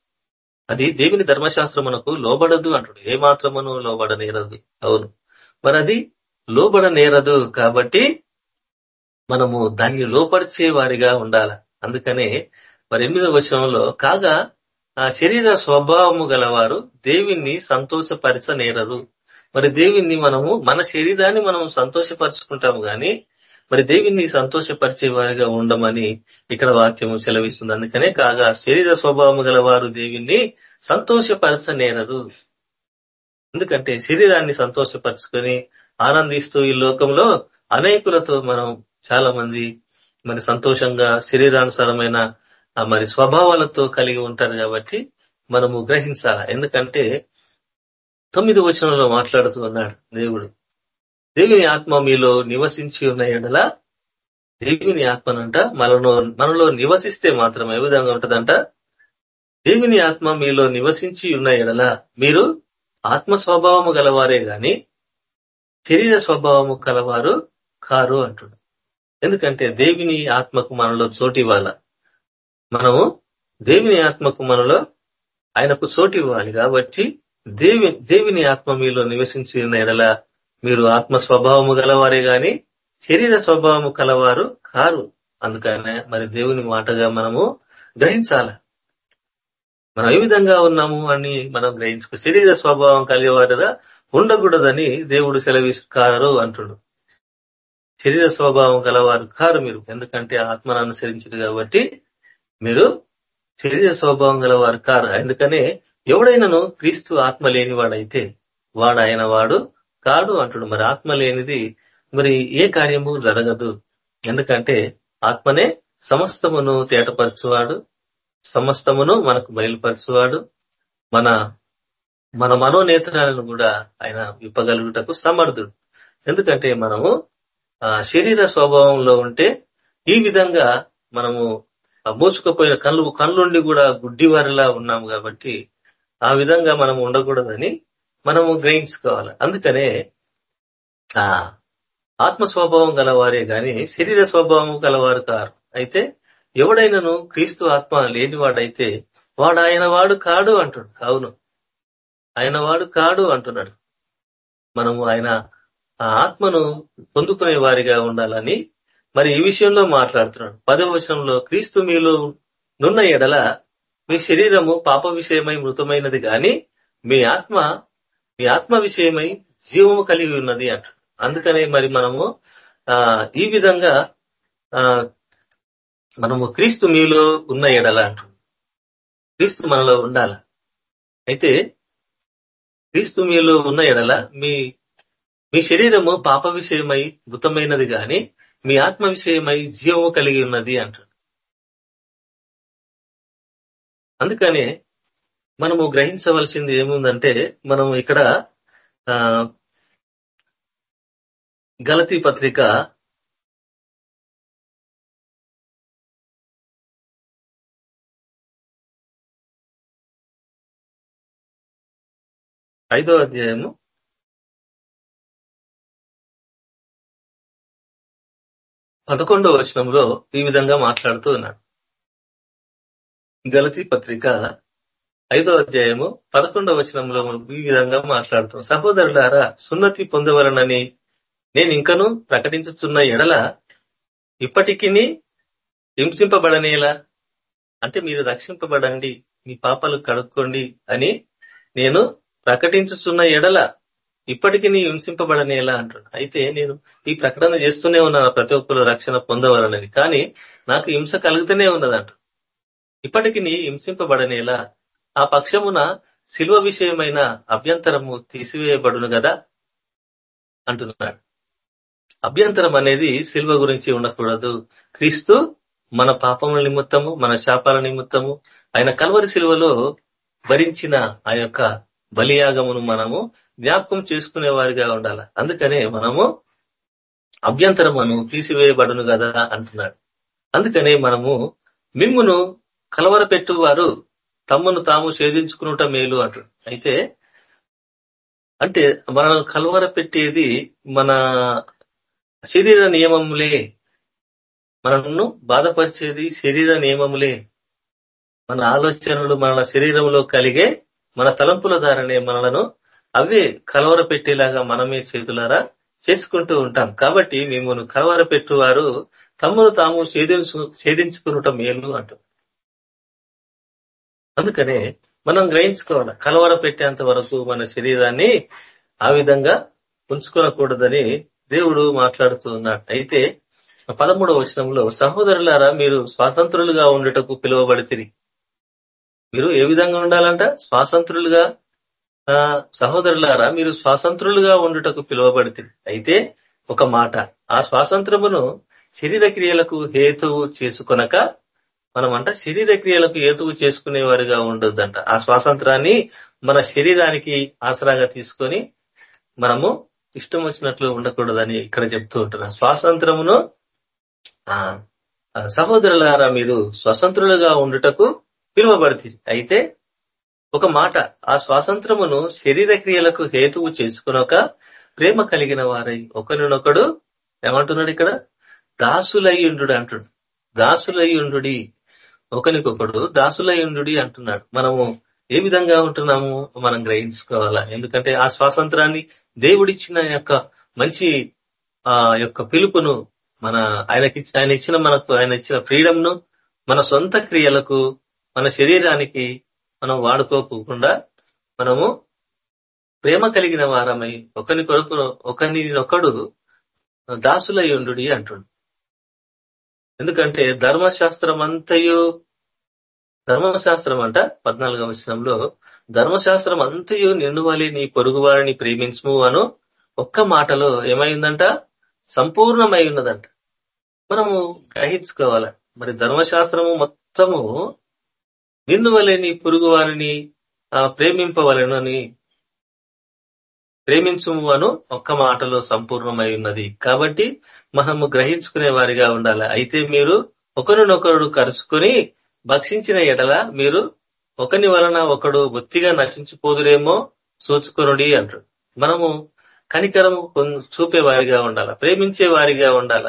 అది దేవుని ధర్మశాస్త్రమునకు లోబడదు అంటాడు ఏ మాత్రమును లోబడనేరదు. అవును. మరి అది లోబడనేరదు కాబట్టి మనము దాన్ని లోపరిచే వారిగా ఉండాల. అందుకనే మరి ఎనిమిదవ వచనంలో కాగా ఆ శరీర స్వభావము గలవారు దేవిని సంతోషపరచనేరదు. మరి దేవిని మనము మన శరీరాన్ని మనం సంతోషపరుచుకుంటాము గాని మరి దేవుణ్ణి సంతోషపరిచే వారిగా ఉండమని ఇక్కడ వాక్యము సెలవిస్తుంది. అందుకనే కాగా శరీర స్వభావము గలవారు దేవుణ్ణి సంతోషపరచనేరరు ఎందుకంటే శరీరాన్ని సంతోషపరచుకొని ఆనందిస్తూ ఈ లోకంలో అనేకులతో మనం చాలా మంది మరి సంతోషంగా శరీరానుసారమైన మరి స్వభావాలతో కలిగి ఉంటారు కాబట్టి మనము గ్రహించాల? ఎందుకంటే తొమ్మిది వచనంలో మాట్లాడుతూ ఉన్నాడు దేవుడు. దేవుని ఆత్మ మీలో నివసించి ఉన్న ఎడల దేవుని ఆత్మనంట మనలో మనలో నివసిస్తే మాత్రం ఏ విధంగా ఉంటదంట? దేవుని ఆత్మ మీలో నివసించి ఉన్న ఎడల మీరు ఆత్మ స్వభావము గలవారే గాని శరీర స్వభావము కలవారు కారు అంటుడు ఎందుకంటే దేవుని ఆత్మకు మనలో చోటు ఇవ్వాల. మనము దేవుని ఆత్మకు మనలో ఆయనకు చోటు ఇవ్వాలి కాబట్టి దేవి దేవుని ఆత్మ మీలో నివసించిన ఎడల మీరు ఆత్మ స్వభావము గలవారే గాని శరీర స్వభావము కలవారు కారు. అందుకనే మరి దేవుని మాటగా మనము గ్రహించాల. మనం ఏ విధంగా ఉన్నాము అని మనం గ్రహించుకో శరీర స్వభావం కలిగేవారుగా ఉండకూడదని దేవుడు సెలవిస్తారు అంటుడు. శరీర స్వభావం గలవారు కారు మీరు. ఎందుకంటే ఆత్మను అనుసరించదు కాబట్టి మీరు శరీర స్వభావం గలవారు కారు. ఎందుకనే ఎవడైనాను క్రీస్తు ఆత్మ లేనివాడైతే వాడు ఆయన వాడు కాడు అంటుడు. మరి ఆత్మ లేనిది మరి ఏ కార్యము జరగదు. ఎందుకంటే ఆత్మనే సమస్తమును తేటపరచువాడు. సమస్తమును మనకు బయలుపరచువాడు. మన మన మనోనేతనాలను కూడా ఆయన విప్పగలుగుటకు సమర్థుడు. ఎందుకంటే మనము శరీర స్వభావంలో ఉంటే ఈ విధంగా మనము మూసుకుపోయిన కళ్ళు కళ్ళుండి కూడా గుడ్డివారిలా ఉన్నాము కాబట్టి ఆ విధంగా మనం ఉండకూడదని మనము గ్రహించుకోవాలి. అందుకనే ఆ ఆత్మ స్వభావం గలవారే గాని శరీర స్వభావం గలవారు కారు. అయితే ఎవడైనను క్రీస్తు ఆత్మ లేనివాడైతే వాడు ఆయన వాడు కాడు అంటున్నాడు. అవును. ఆయన వాడు కాడు అంటున్నాడు. మనము ఆయన ఆ ఆత్మను పొందుకునే వారిగా ఉండాలని మరి ఈ విషయంలో మాట్లాడుతున్నాడు. పదవ వచనంలో క్రీస్తు మీలో నున్న ఎడల మీ శరీరము పాప విషయమై మృతమైనది గాని మీ ఆత్మ మీ ఆత్మ విషయమై జీవము కలిగి ఉన్నది అంటాడు. అందుకనే మరి మనము ఆ ఈ విధంగా ఆ మనము క్రీస్తు మీలో ఉన్న ఎడల అంటు. క్రీస్తు మనలో ఉండాల? అయితే క్రీస్తు మీలో ఉన్న ఎడల మీ మీ శరీరము పాప విషయమై మృతమైనది గాని మీ ఆత్మ విషయమై జీవము కలిగి ఉన్నది అంటాడు. అందుకనే మనము గ్రహించవలసింది ఏముందంటే మనం ఇక్కడ ఆ గలతీ పత్రిక ఐదో అధ్యాయము పదకొండవ వచనంలో ఈ విధంగా మాట్లాడుతూ ఉన్నాడు. గలతీ పత్రిక ఐదో అధ్యాయము పదకొండవ వచనంలో ఈ విధంగా మాట్లాడుతాం సహోదరులారా సున్నతి పొందవలనని నేను ఇంకను ప్రకటించుతున్న ఎడల ఇప్పటికీ హింసింపబడనేలా అంటే మీరు రక్షింపబడండి మీ పాపాలు కడుక్కోండి అని నేను ప్రకటించుతున్న ఎడల ఇప్పటికీ నీ హింసింపబడనేలా అంటున్నాడు అయితే నేను ఈ ప్రకటన చేస్తూనే ఉన్నాను ప్రతి ఒక్కరు రక్షణ పొందవలనని కానీ నాకు హింస కలుగుతూనే ఉన్నదంట. ఇప్పటికి నీ హింసింపబడనేలా ఆ పక్షమున శిల్వ విషయమైన అభ్యంతరము తీసివేయబడును గదా అంటున్నాడు. అభ్యంతరం అనేది శిల్వ గురించి ఉండకూడదు. క్రీస్తు మన పాపముల నిమిత్తము మన శాపాల నిమిత్తము ఆయన కల్వరి శిల్వలో భరించిన ఆ యొక్క బలియాగమును మనము జ్ఞాపకం చేసుకునే వారిగా ఉండాలి? అందుకనే మనము అభ్యంతరమును తీసివేయబడును కదా అంటున్నాడు. అందుకనే మనము మిమ్మును కలవర వారు తమ్మును తాము ఛేదించుకునుట మేలు అంటు. అయితే అంటే మనం కలవర పెట్టేది మన శరీర నియమములే. మనను బాధపరిచేది శరీర నియమములే. మన ఆలోచనలు మన శరీరంలో కలిగే మన తలంపుల ద్వారానే మనలను అవే కలవర పెట్టేలాగా మనమే చేతులారా చేసుకుంటూ ఉంటాం. కాబట్టి మిమ్మల్ని కలవర పెట్టువారు తమను తాము ఛేదించు ఛేదించుకునుట మేలు అంటూ అందుకనే మనం గ్రహించుకోవాలి కలవర పెట్టేంత వరకు మన శరీరాన్ని ఆ విధంగా ఉంచుకోనకూడదని దేవుడు మాట్లాడుతూ అయితే పదమూడవ వచనంలో సహోదరులారా మీరు స్వాతంత్రులుగా ఉండటకు పిలువబడితిరి. మీరు ఏ విధంగా ఉండాలంట? స్వాతంత్రులుగా సహోదరులారా మీరు స్వాతంత్రులుగా ఉండుటకు పిలువబడితే అయితే ఒక మాట. ఆ స్వాతంత్రమును శరీర క్రియలకు హేతువు చేసుకొనక మనం అంట శరీర క్రియలకు హేతువు చేసుకునేవారుగా ఉండొద్దంట. ఆ స్వాతంత్రాన్ని మన శరీరానికి ఆసరాగా తీసుకొని మనము ఇష్టం వచ్చినట్లు ఉండకూడదని ఇక్కడ చెప్తూ ఉంటున్నా స్వాతంత్రమును సహోదరులారా మీరు స్వతంత్రులుగా ఉండుటకు పిలువబడితే అయితే ఒక మాట ఆ స్వాతంత్రమును శరీర క్రియలకు హేతువు చేసుకునక ప్రేమ కలిగిన వారై ఒకరినొకడు ఏమంటున్నాడు ఇక్కడ? దాసులయ్యుండు అంటుడు. దాసులయ్యుండు ఒకరికొకడు దాసులయ్యుండు అంటున్నాడు. మనము ఏ విధంగా ఉంటున్నాము? మనం గ్రహించుకోవాలా? ఎందుకంటే ఆ స్వాతంత్రాన్ని దేవుడిచ్చిన యొక్క మంచి ఆ యొక్క పిలుపును మన ఆయనకి ఆయన ఇచ్చిన మనకు ఆయన ఇచ్చిన ఫ్రీడమ్ను మన సొంత క్రియలకు మన శరీరానికి మనం వాడుకోకుండా మనము ప్రేమ కలిగిన వారమై ఒకరి కొరకు ఒకరినొకడు దాసులయ్యుండు అంటుండు. ఎందుకంటే ధర్మశాస్త్రం అంతయు ధర్మశాస్త్రం అంట పద్నాలుగవ వచనంలో ధర్మశాస్త్రం అంతయు నిన్ను వలి నీ పొరుగు వారిని ప్రేమించము అను ఒక్క మాటలో ఏమైందంట? సంపూర్ణమై ఉన్నదంట. మనము గ్రహించుకోవాల. మరి ధర్మశాస్త్రము మొత్తము నిన్ను వలె నీ పొరుగు వారిని ప్రేమింపవలెనని ప్రేమించుము అను ఒక్క మాటలో సంపూర్ణమై ఉన్నది. కాబట్టి మనము గ్రహించుకునే వారిగా ఉండాలి. అయితే మీరు ఒకరినొకరు కరుచుకొని భక్షించిన ఎడల మీరు ఒకని వలన ఒకడు బొత్తిగా నశించిపోదురేమో సూచుకొనుడి అంటాడు మనము కనికరము చూపే వారిగా ఉండాల. ప్రేమించే వారిగా ఉండాల.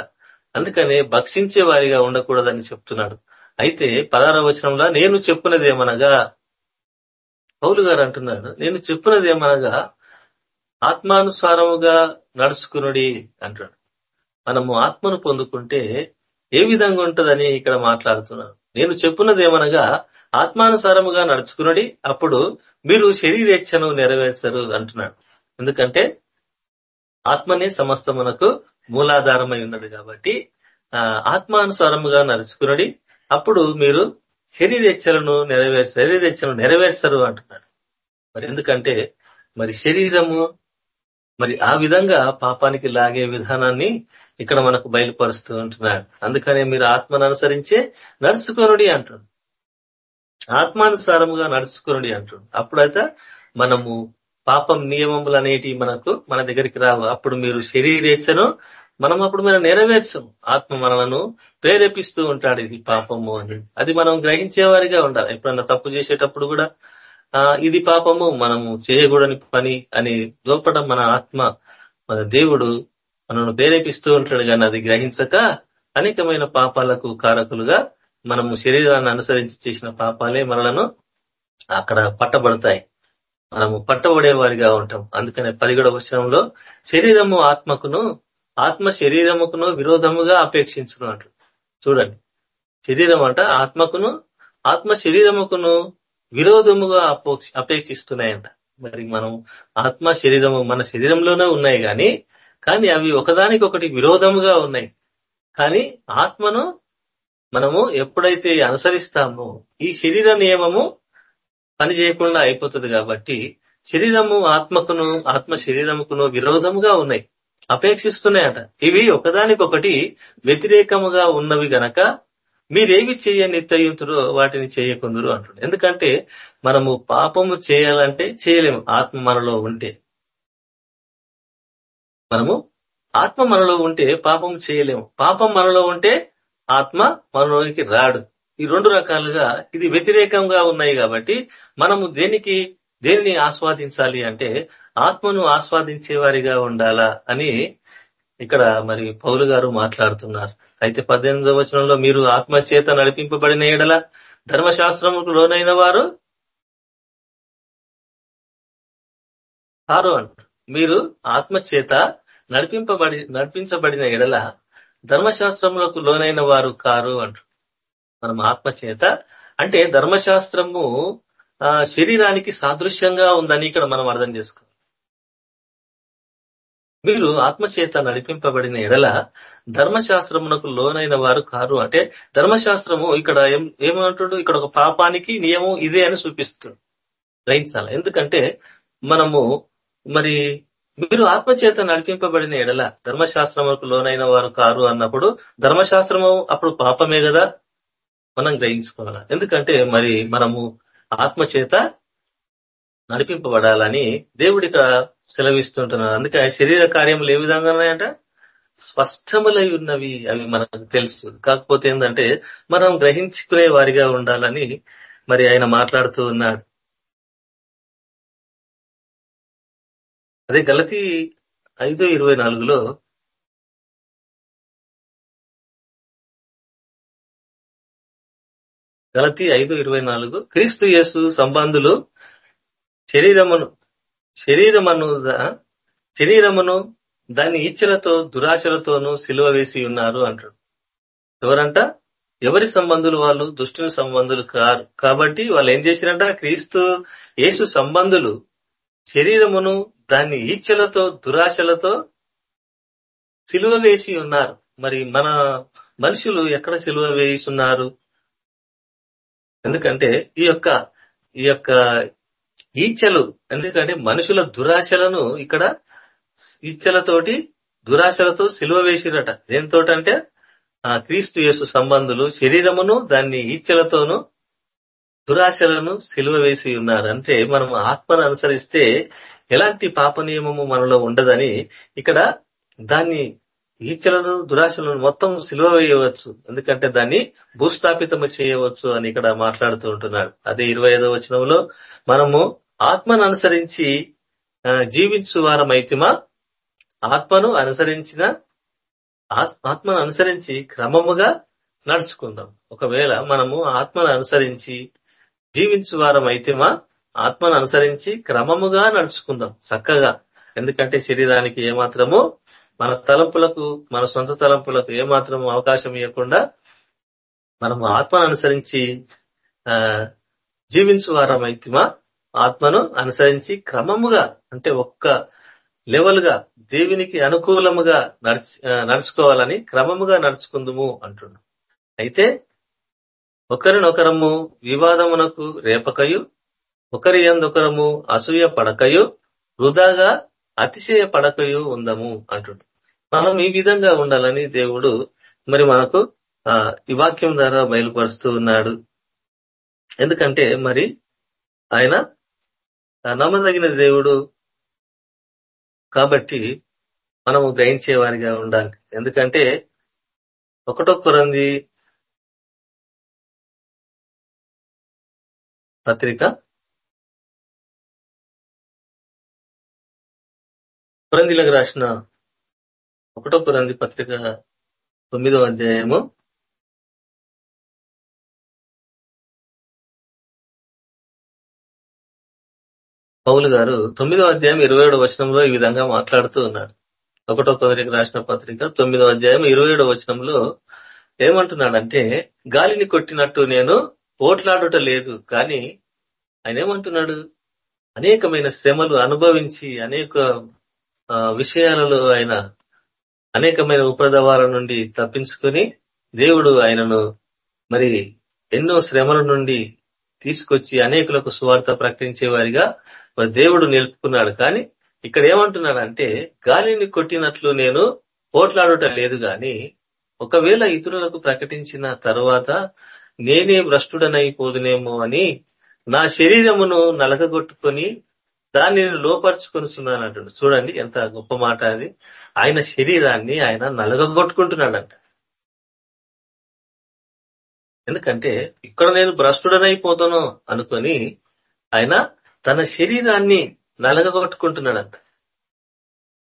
అందుకనే భక్షించే వారిగా ఉండకూడదని చెప్తున్నాడు. అయితే పదహారవ వచనంలో నేను చెప్పున్నదేమనగా పౌలు గారు అంటున్నాడు నేను చెప్పున్నదేమనగా ఆత్మానుసారముగా నడుచుకునుడి అంటాడు మనము ఆత్మను పొందుకుంటే ఏ విధంగా ఉంటదని ఇక్కడ మాట్లాడుతున్నాను. నేను చెప్పున్నది ఏమనగా ఆత్మానుసారముగా నడుచుకునడి అప్పుడు మీరు శరీరేచ్ఛను నెరవేర్చరు అంటున్నాడు. ఎందుకంటే ఆత్మనే సమస్తమునకు మూలాధారమై ఉన్నది కాబట్టి ఆత్మానుసారముగా నడుచుకునడి అప్పుడు మీరు శరీరేచ్ఛలను నెరవేర్ శరీరేచ్ఛను నెరవేర్చరు అంటున్నాడు. మరి ఎందుకంటే మరి శరీరము మరి ఆ విధంగా పాపానికి లాగే విధానాన్ని ఇక్కడ మనకు బయలుపరుస్తూ ఉంటున్నాడు. అందుకనే మీరు ఆత్మను అనుసరించే నడుచుకొనుడి అంటుండు. ఆత్మానుసారముగా నడుచుకొనుడి అంటుండు. అప్పుడైతే మనము పాపం నియమములు అనేటివి మనకు మన దగ్గరికి రావు. అప్పుడు మీరు శరీరేచ్ఛను మనం అప్పుడు మనం నెరవేర్చం. ఆత్మ మనలను ప్రేరేపిస్తూ ఉంటాడు ఇది పాపము అని. అది మనం గ్రహించేవారిగా ఉండాలి. ఎప్పుడన్నా తప్పు చేసేటప్పుడు కూడా ఆ ఇది పాపము మనము చేయకూడని పని అని లోపడం మన ఆత్మ మన దేవుడు మనను ప్రేరేపిస్తూ ఉంటాడు కానీ అది గ్రహించక అనేకమైన పాపాలకు కారకులుగా మనము శరీరాన్ని అనుసరించి చేసిన పాపాలే మనలను అక్కడ పట్టబడతాయి. మనము పట్టబడే వారిగా ఉంటాం. అందుకనే పదిగడ వచనంలో శరీరము ఆత్మకును ఆత్మ శరీరముకును విరోధముగా అపేక్షించును అంటు. చూడండి. శరీరం అంట ఆత్మకును ఆత్మ శరీరముకును విరోధముగా అపేక్షిస్తున్నాయంట. మరి మనం ఆత్మ శరీరము మన శరీరంలోనే ఉన్నాయి గాని కానీ అవి ఒకదానికొకటి విరోధముగా ఉన్నాయి. కానీ ఆత్మను మనము ఎప్పుడైతే అనుసరిస్తామో ఈ శరీర నియమము పని చేయకుండా అయిపోతుంది కాబట్టి శరీరము ఆత్మకును ఆత్మ శరీరముకును విరోధముగా ఉన్నాయి. అపేక్షిస్తున్నాయట. ఇవి ఒకదానికొకటి వ్యతిరేకముగా ఉన్నవి గనక మీరేమి చేయ నిత్తయుతురో వాటిని చేయకుందరు అంటున్నారు ఎందుకంటే మనము పాపము చేయాలంటే చేయలేము. ఆత్మ మనలో ఉంటే. మనము ఆత్మ మనలో ఉంటే పాపం చేయలేము. పాపం మనలో ఉంటే ఆత్మ మనలోకి రాడు. ఈ రెండు రకాలుగా ఇది వ్యతిరేకంగా ఉన్నాయి కాబట్టి మనము దేనికి దేనిని ఆస్వాదించాలి అంటే ఆత్మను ఆస్వాదించే వారిగా ఉండాలా అని ఇక్కడ మరి పౌలు గారు మాట్లాడుతున్నారు. అయితే పద్దెనిమిదవ వచనంలో మీరు ఆత్మ చేత నడిపింపబడిన ఎడల ధర్మశాస్త్రముకు లోనైన వారు? కారు అంటారు మీరు ఆత్మ చేత నడిపింపబడి నడిపించబడిన ఎడల ధర్మశాస్త్రములకు లోనైన వారు కారు అంటారు. మనం ఆత్మ చేత అంటే ధర్మశాస్త్రము ఆ శరీరానికి సాదృశ్యంగా ఉందని ఇక్కడ మనం అర్థం చేసుకో మీరు ఆత్మచేత నడిపింపబడిన ఎడల ధర్మశాస్త్రమునకు లోనైన వారు కారు. అంటే ధర్మశాస్త్రము ఇక్కడ ఏం ఏమంటుడు? ఇక్కడ ఒక పాపానికి నియమం ఇదే అని చూపిస్తుంది గ్రహించాల. ఎందుకంటే మనము మరి మీరు ఆత్మచేత నడిపింపబడిన ఎడల ధర్మశాస్త్రములకు లోనైన వారు కారు అన్నప్పుడు ధర్మశాస్త్రము అప్పుడు పాపమే కదా? మనం గ్రహించుకోవాలి. ఎందుకంటే మరి మనము ఆత్మచేత నడిపింపబడాలని దేవుడిక సెలవిస్తుంటున్నారు. అందుకే శరీర కార్యములు ఏ విధంగా ఉన్నాయంట స్పష్టములై ఉన్నవి అవి మనకు తెలుసు. కాకపోతే ఏంటంటే మనం గ్రహించుకునే వారిగా ఉండాలని మరి ఆయన మాట్లాడుతూ ఉన్నాడు. అదే గలతి ఐదు ఇరవై నాలుగులో గలతి ఐదు ఇరవై నాలుగు క్రీస్తు యేసు సంబంధులు శరీరమును శరీరమను శరీరమును దాని ఇచ్చలతో దురాశలతోనూ సిలువ వేసి ఉన్నారు అంటాడు. ఎవరంట? ఎవరి సంబంధులు వాళ్ళు? దుష్టుని సంబంధులు కారు కాబట్టి వాళ్ళు ఏం చేసిరంట? క్రీస్తు యేసు సంబంధులు. శరీరమును దాని ఈచ్ఛలతో దురాశలతో సిలువ వేసి ఉన్నారు. మరి మన మనుషులు ఎక్కడ సిలువ వేస్తున్నారు ఎందుకంటే ఈ యొక్క ఈ యొక్క ఈచ్ఛలు. ఎందుకంటే మనుషుల దురాశలను ఇక్కడ ఈచ్ఛలతోటి దురాశలతో సిలువ వేసిరట. దేనితోటంటే ఆ క్రీస్తు యేసు సంబంధులు శరీరమును దాన్ని ఈచ్ఛలతోనూ దురాశలను సిలువ వేసి ఉన్నారు అంటే మనం ఆత్మను అనుసరిస్తే ఎలాంటి పాప నియమము మనలో ఉండదని ఇక్కడ దాన్ని ఈచ్చలను దురాశలను మొత్తం సిలువ వేయవచ్చు. ఎందుకంటే దాన్ని భూస్థాపితము చేయవచ్చు అని ఇక్కడ మాట్లాడుతూ ఉంటున్నాడు. అదే ఇరవై ఐదో వచనంలో మనము ఆత్మను అనుసరించి జీవించు వారమైతిమా? ఆత్మను అనుసరించిన ఆత్మను అనుసరించి క్రమముగా నడుచుకుందాం. ఒకవేళ మనము ఆత్మను అనుసరించి జీవించు వారం అయితేమా ఆత్మను అనుసరించి క్రమముగా నడుచుకుందాం. చక్కగా. ఎందుకంటే శరీరానికి ఏమాత్రము మన తలంపులకు మన సొంత తలంపులకు ఏమాత్రం అవకాశం ఇవ్వకుండా మనము ఆత్మను అనుసరించి ఆ జీవించు వారమైతిమా ఆత్మను అనుసరించి క్రమముగా అంటే ఒక్క లెవెల్గా దేవునికి అనుకూలముగా నడుచుకోవాలని క్రమముగా నడుచుకుందుము అంటున్నాం. అయితే ఒకరినొకరము వివాదమునకు రేపకయు ఒకరి ఎందొకరము అసూయ పడకయు వృధాగా అతిశయ పడకయు ఉందము అంటుడు మనం ఈ విధంగా ఉండాలని దేవుడు మరి మనకు ఆ ఈ వాక్యం ద్వారా బయలుపరుస్తూ ఉన్నాడు. ఎందుకంటే మరి ఆయన నమ్మదగిన దేవుడు కాబట్టి మనము గ్రహించే వారిగా ఉండాలి. ఎందుకంటే ఒకటో కొరంది పత్రిక కొరందిలకు రాసిన ఒకటో పురంది పత్రిక తొమ్మిదో అధ్యాయము. పౌలు గారు తొమ్మిదో అధ్యాయం ఇరవై ఏడు వచనంలో ఈ విధంగా మాట్లాడుతూ ఉన్నాడు ఒకటో పత్రిక రాసిన పత్రిక తొమ్మిదో అధ్యాయం ఇరవై ఏడో వచనంలో ఏమంటున్నాడంటే గాలిని కొట్టినట్టు నేను పోట్లాడుట లేదు కానీ ఆయన ఏమంటున్నాడు? అనేకమైన శ్రమలు అనుభవించి అనేక విషయాలలో ఆయన అనేకమైన ఉపద్రవాల నుండి తప్పించుకొని దేవుడు ఆయనను మరి ఎన్నో శ్రమల నుండి తీసుకొచ్చి అనేకులకు సువార్త ప్రకటించే వారిగా దేవుడు నిలుపుకున్నాడు. కానీ ఇక్కడ ఏమంటున్నాడంటే గాలిని కొట్టినట్లు నేను పోట్లాడుట లేదు గాని ఒకవేళ ఇతరులకు ప్రకటించిన తర్వాత నేనే భ్రష్టుడనైపోదునేమో అని నా శరీరమును నలగగొట్టుకొని దాన్ని లోపరుచుకొనిస్తున్నాను అంటాడు చూడండి ఎంత గొప్ప మాట అది. ఆయన శరీరాన్ని ఆయన నలగగొట్టుకుంటున్నాడంట. ఎందుకంటే ఇక్కడ నేను భ్రష్టుడనైపోతాను అనుకొని ఆయన తన శరీరాన్ని నలగగొట్టుకుంటున్నాడంట.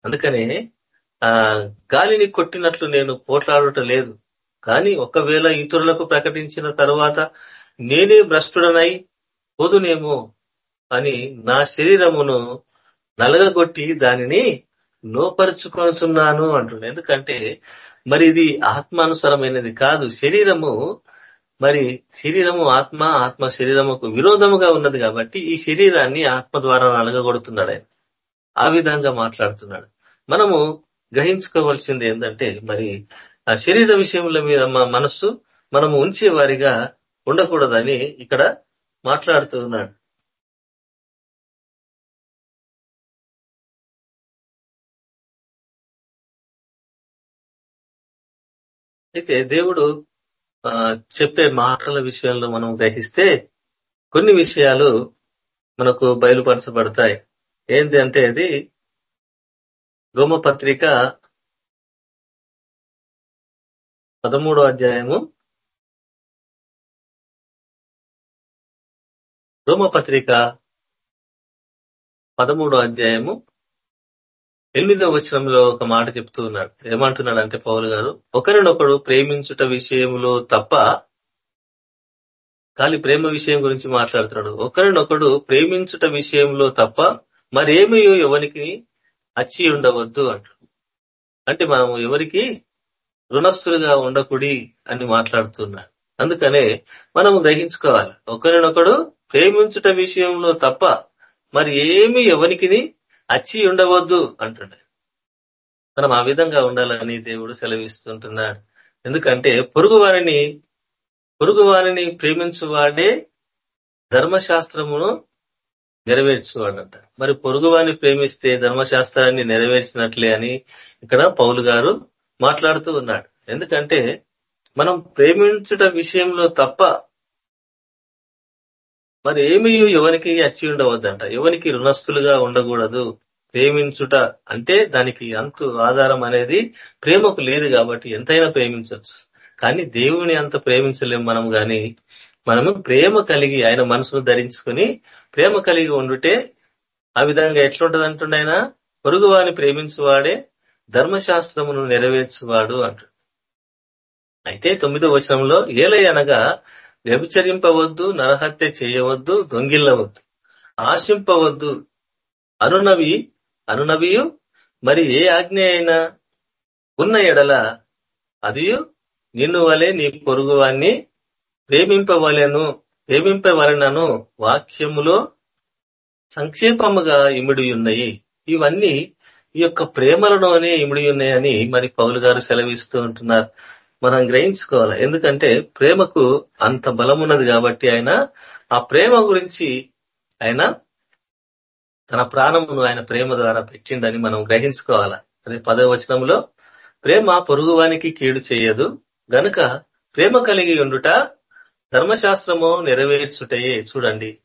అందుకనే ఆ గాలిని కొట్టినట్లు నేను పోట్లాడటం లేదు. కానీ ఒకవేళ ఇతరులకు ప్రకటించిన తరువాత నేనే భ్రష్టుడనై పోదునేమో అని నా శరీరమును నలగగొట్టి దానిని లోపరుచుకొనుచున్నాను అంటున్నాడు ఎందుకంటే మరి ఇది ఆత్మానుసరమైనది కాదు. శరీరము మరి శరీరము ఆత్మ ఆత్మ శరీరముకు విరోధముగా ఉన్నది కాబట్టి ఈ శరీరాన్ని ఆత్మ ద్వారా నలగగొడుతున్నాడు ఆయన. ఆ విధంగా మాట్లాడుతున్నాడు. మనము గ్రహించుకోవాల్సింది ఏంటంటే మరి ఆ శరీర విషయముల మీద మన మనస్సు మనము ఉంచే వారిగా ఉండకూడదని ఇక్కడ మాట్లాడుతున్నాడు. అయితే దేవుడు ఆ, చెప్పే మాటల విషయంలో మనం గ్రహిస్తే కొన్ని విషయాలు మనకు బయలుపరచబడతాయి. ఏంటి అంటే ఇది? రోమపత్రిక పదమూడో అధ్యాయము. రోమపత్రిక పదమూడో అధ్యాయము ఎనిమిదో వచనంలో ఒక మాట చెప్తూ ఉన్నాడు. ఏమంటున్నాడు అంటే పౌలు గారు ఒకరినొకడు ప్రేమించుట విషయంలో తప్ప కానీ ప్రేమ విషయం గురించి మాట్లాడుతున్నాడు. ఒకరినొకడు ప్రేమించుట విషయంలో తప్ప మరేమయో ఎవరికి అచ్చి ఉండవద్దు అంటాడు. అంటే మనము ఎవరికి రుణస్థులుగా ఉండకుడి అని మాట్లాడుతున్నాడు. అందుకనే మనము గ్రహించుకోవాలి. ఒకరినొకడు ప్రేమించుట విషయంలో తప్ప మరి ఏమి ఎవరికి అచ్చి ఉండవద్దు అంటుండే. మనం ఆ విధంగా ఉండాలని దేవుడు సెలవిస్తుంటున్నాడు. ఎందుకంటే పొరుగు వారిని పొరుగు వారిని ప్రేమించువాడే ధర్మశాస్త్రమును నెరవేర్చువాడంట. మరి పొరుగు వారిని ప్రేమిస్తే ధర్మశాస్త్రాన్ని నెరవేర్చినట్లే అని ఇక్కడ పౌలు గారు మాట్లాడుతూ ఉన్నాడు. ఎందుకంటే మనం ప్రేమించుట విషయంలో తప్ప మరి ఏమీ ఎవరికి అచ్చి ఉండవద్దంట ఎవరికి రుణస్థులుగా ఉండకూడదు. ప్రేమించుట అంటే దానికి అంతు ఆధారం అనేది ప్రేమకు లేదు కాబట్టి ఎంతైనా ప్రేమించవచ్చు కానీ దేవుని అంత ప్రేమించలేం మనం గాని. మనము ప్రేమ కలిగి ఆయన మనసును ధరించుకుని ప్రేమ కలిగి ఉండుటే ఆ విధంగా ఎట్లుంటది అంటుండ ఆయన పొరుగువాని ప్రేమించువాడే ధర్మశాస్త్రమును నెరవేర్చువాడు అంటు. అయితే తొమ్మిదో వచనంలో ఏలయనగా అనగా వ్యభిచరింపవద్దు నరహత్య చేయవద్దు దొంగిల్లవద్దు. ఆశింపవద్దు. అనునవి అనునవియు మరి ఏ ఆజ్ఞ అయినా ఉన్న ఎడల అది నిన్ను వలె నీ పొరుగువాన్ని ప్రేమింపవలెను ప్రేమింపవలనను వాక్యములో సంక్షేపముగా ఇమిడి ఉన్నాయి ఇవన్నీ ఈ యొక్క ప్రేమలలోనే ఇమిడి ఉన్నాయని మరి పౌలు గారు సెలవిస్తూ ఉంటున్నారు. మనం గ్రహించుకోవాలి. ఎందుకంటే ప్రేమకు అంత బలం ఉన్నది కాబట్టి ఆయన ఆ ప్రేమ గురించి ఆయన తన ప్రాణమును ఆయన ప్రేమ ద్వారా పెట్టిండని మనం గ్రహించుకోవాలి? అదే పదవ వచనంలో ప్రేమ పొరుగువానికి కీడు చేయదు. గనుక ప్రేమ కలిగి ఉండుట ధర్మశాస్త్రము నెరవేర్చుటయే. చూడండి.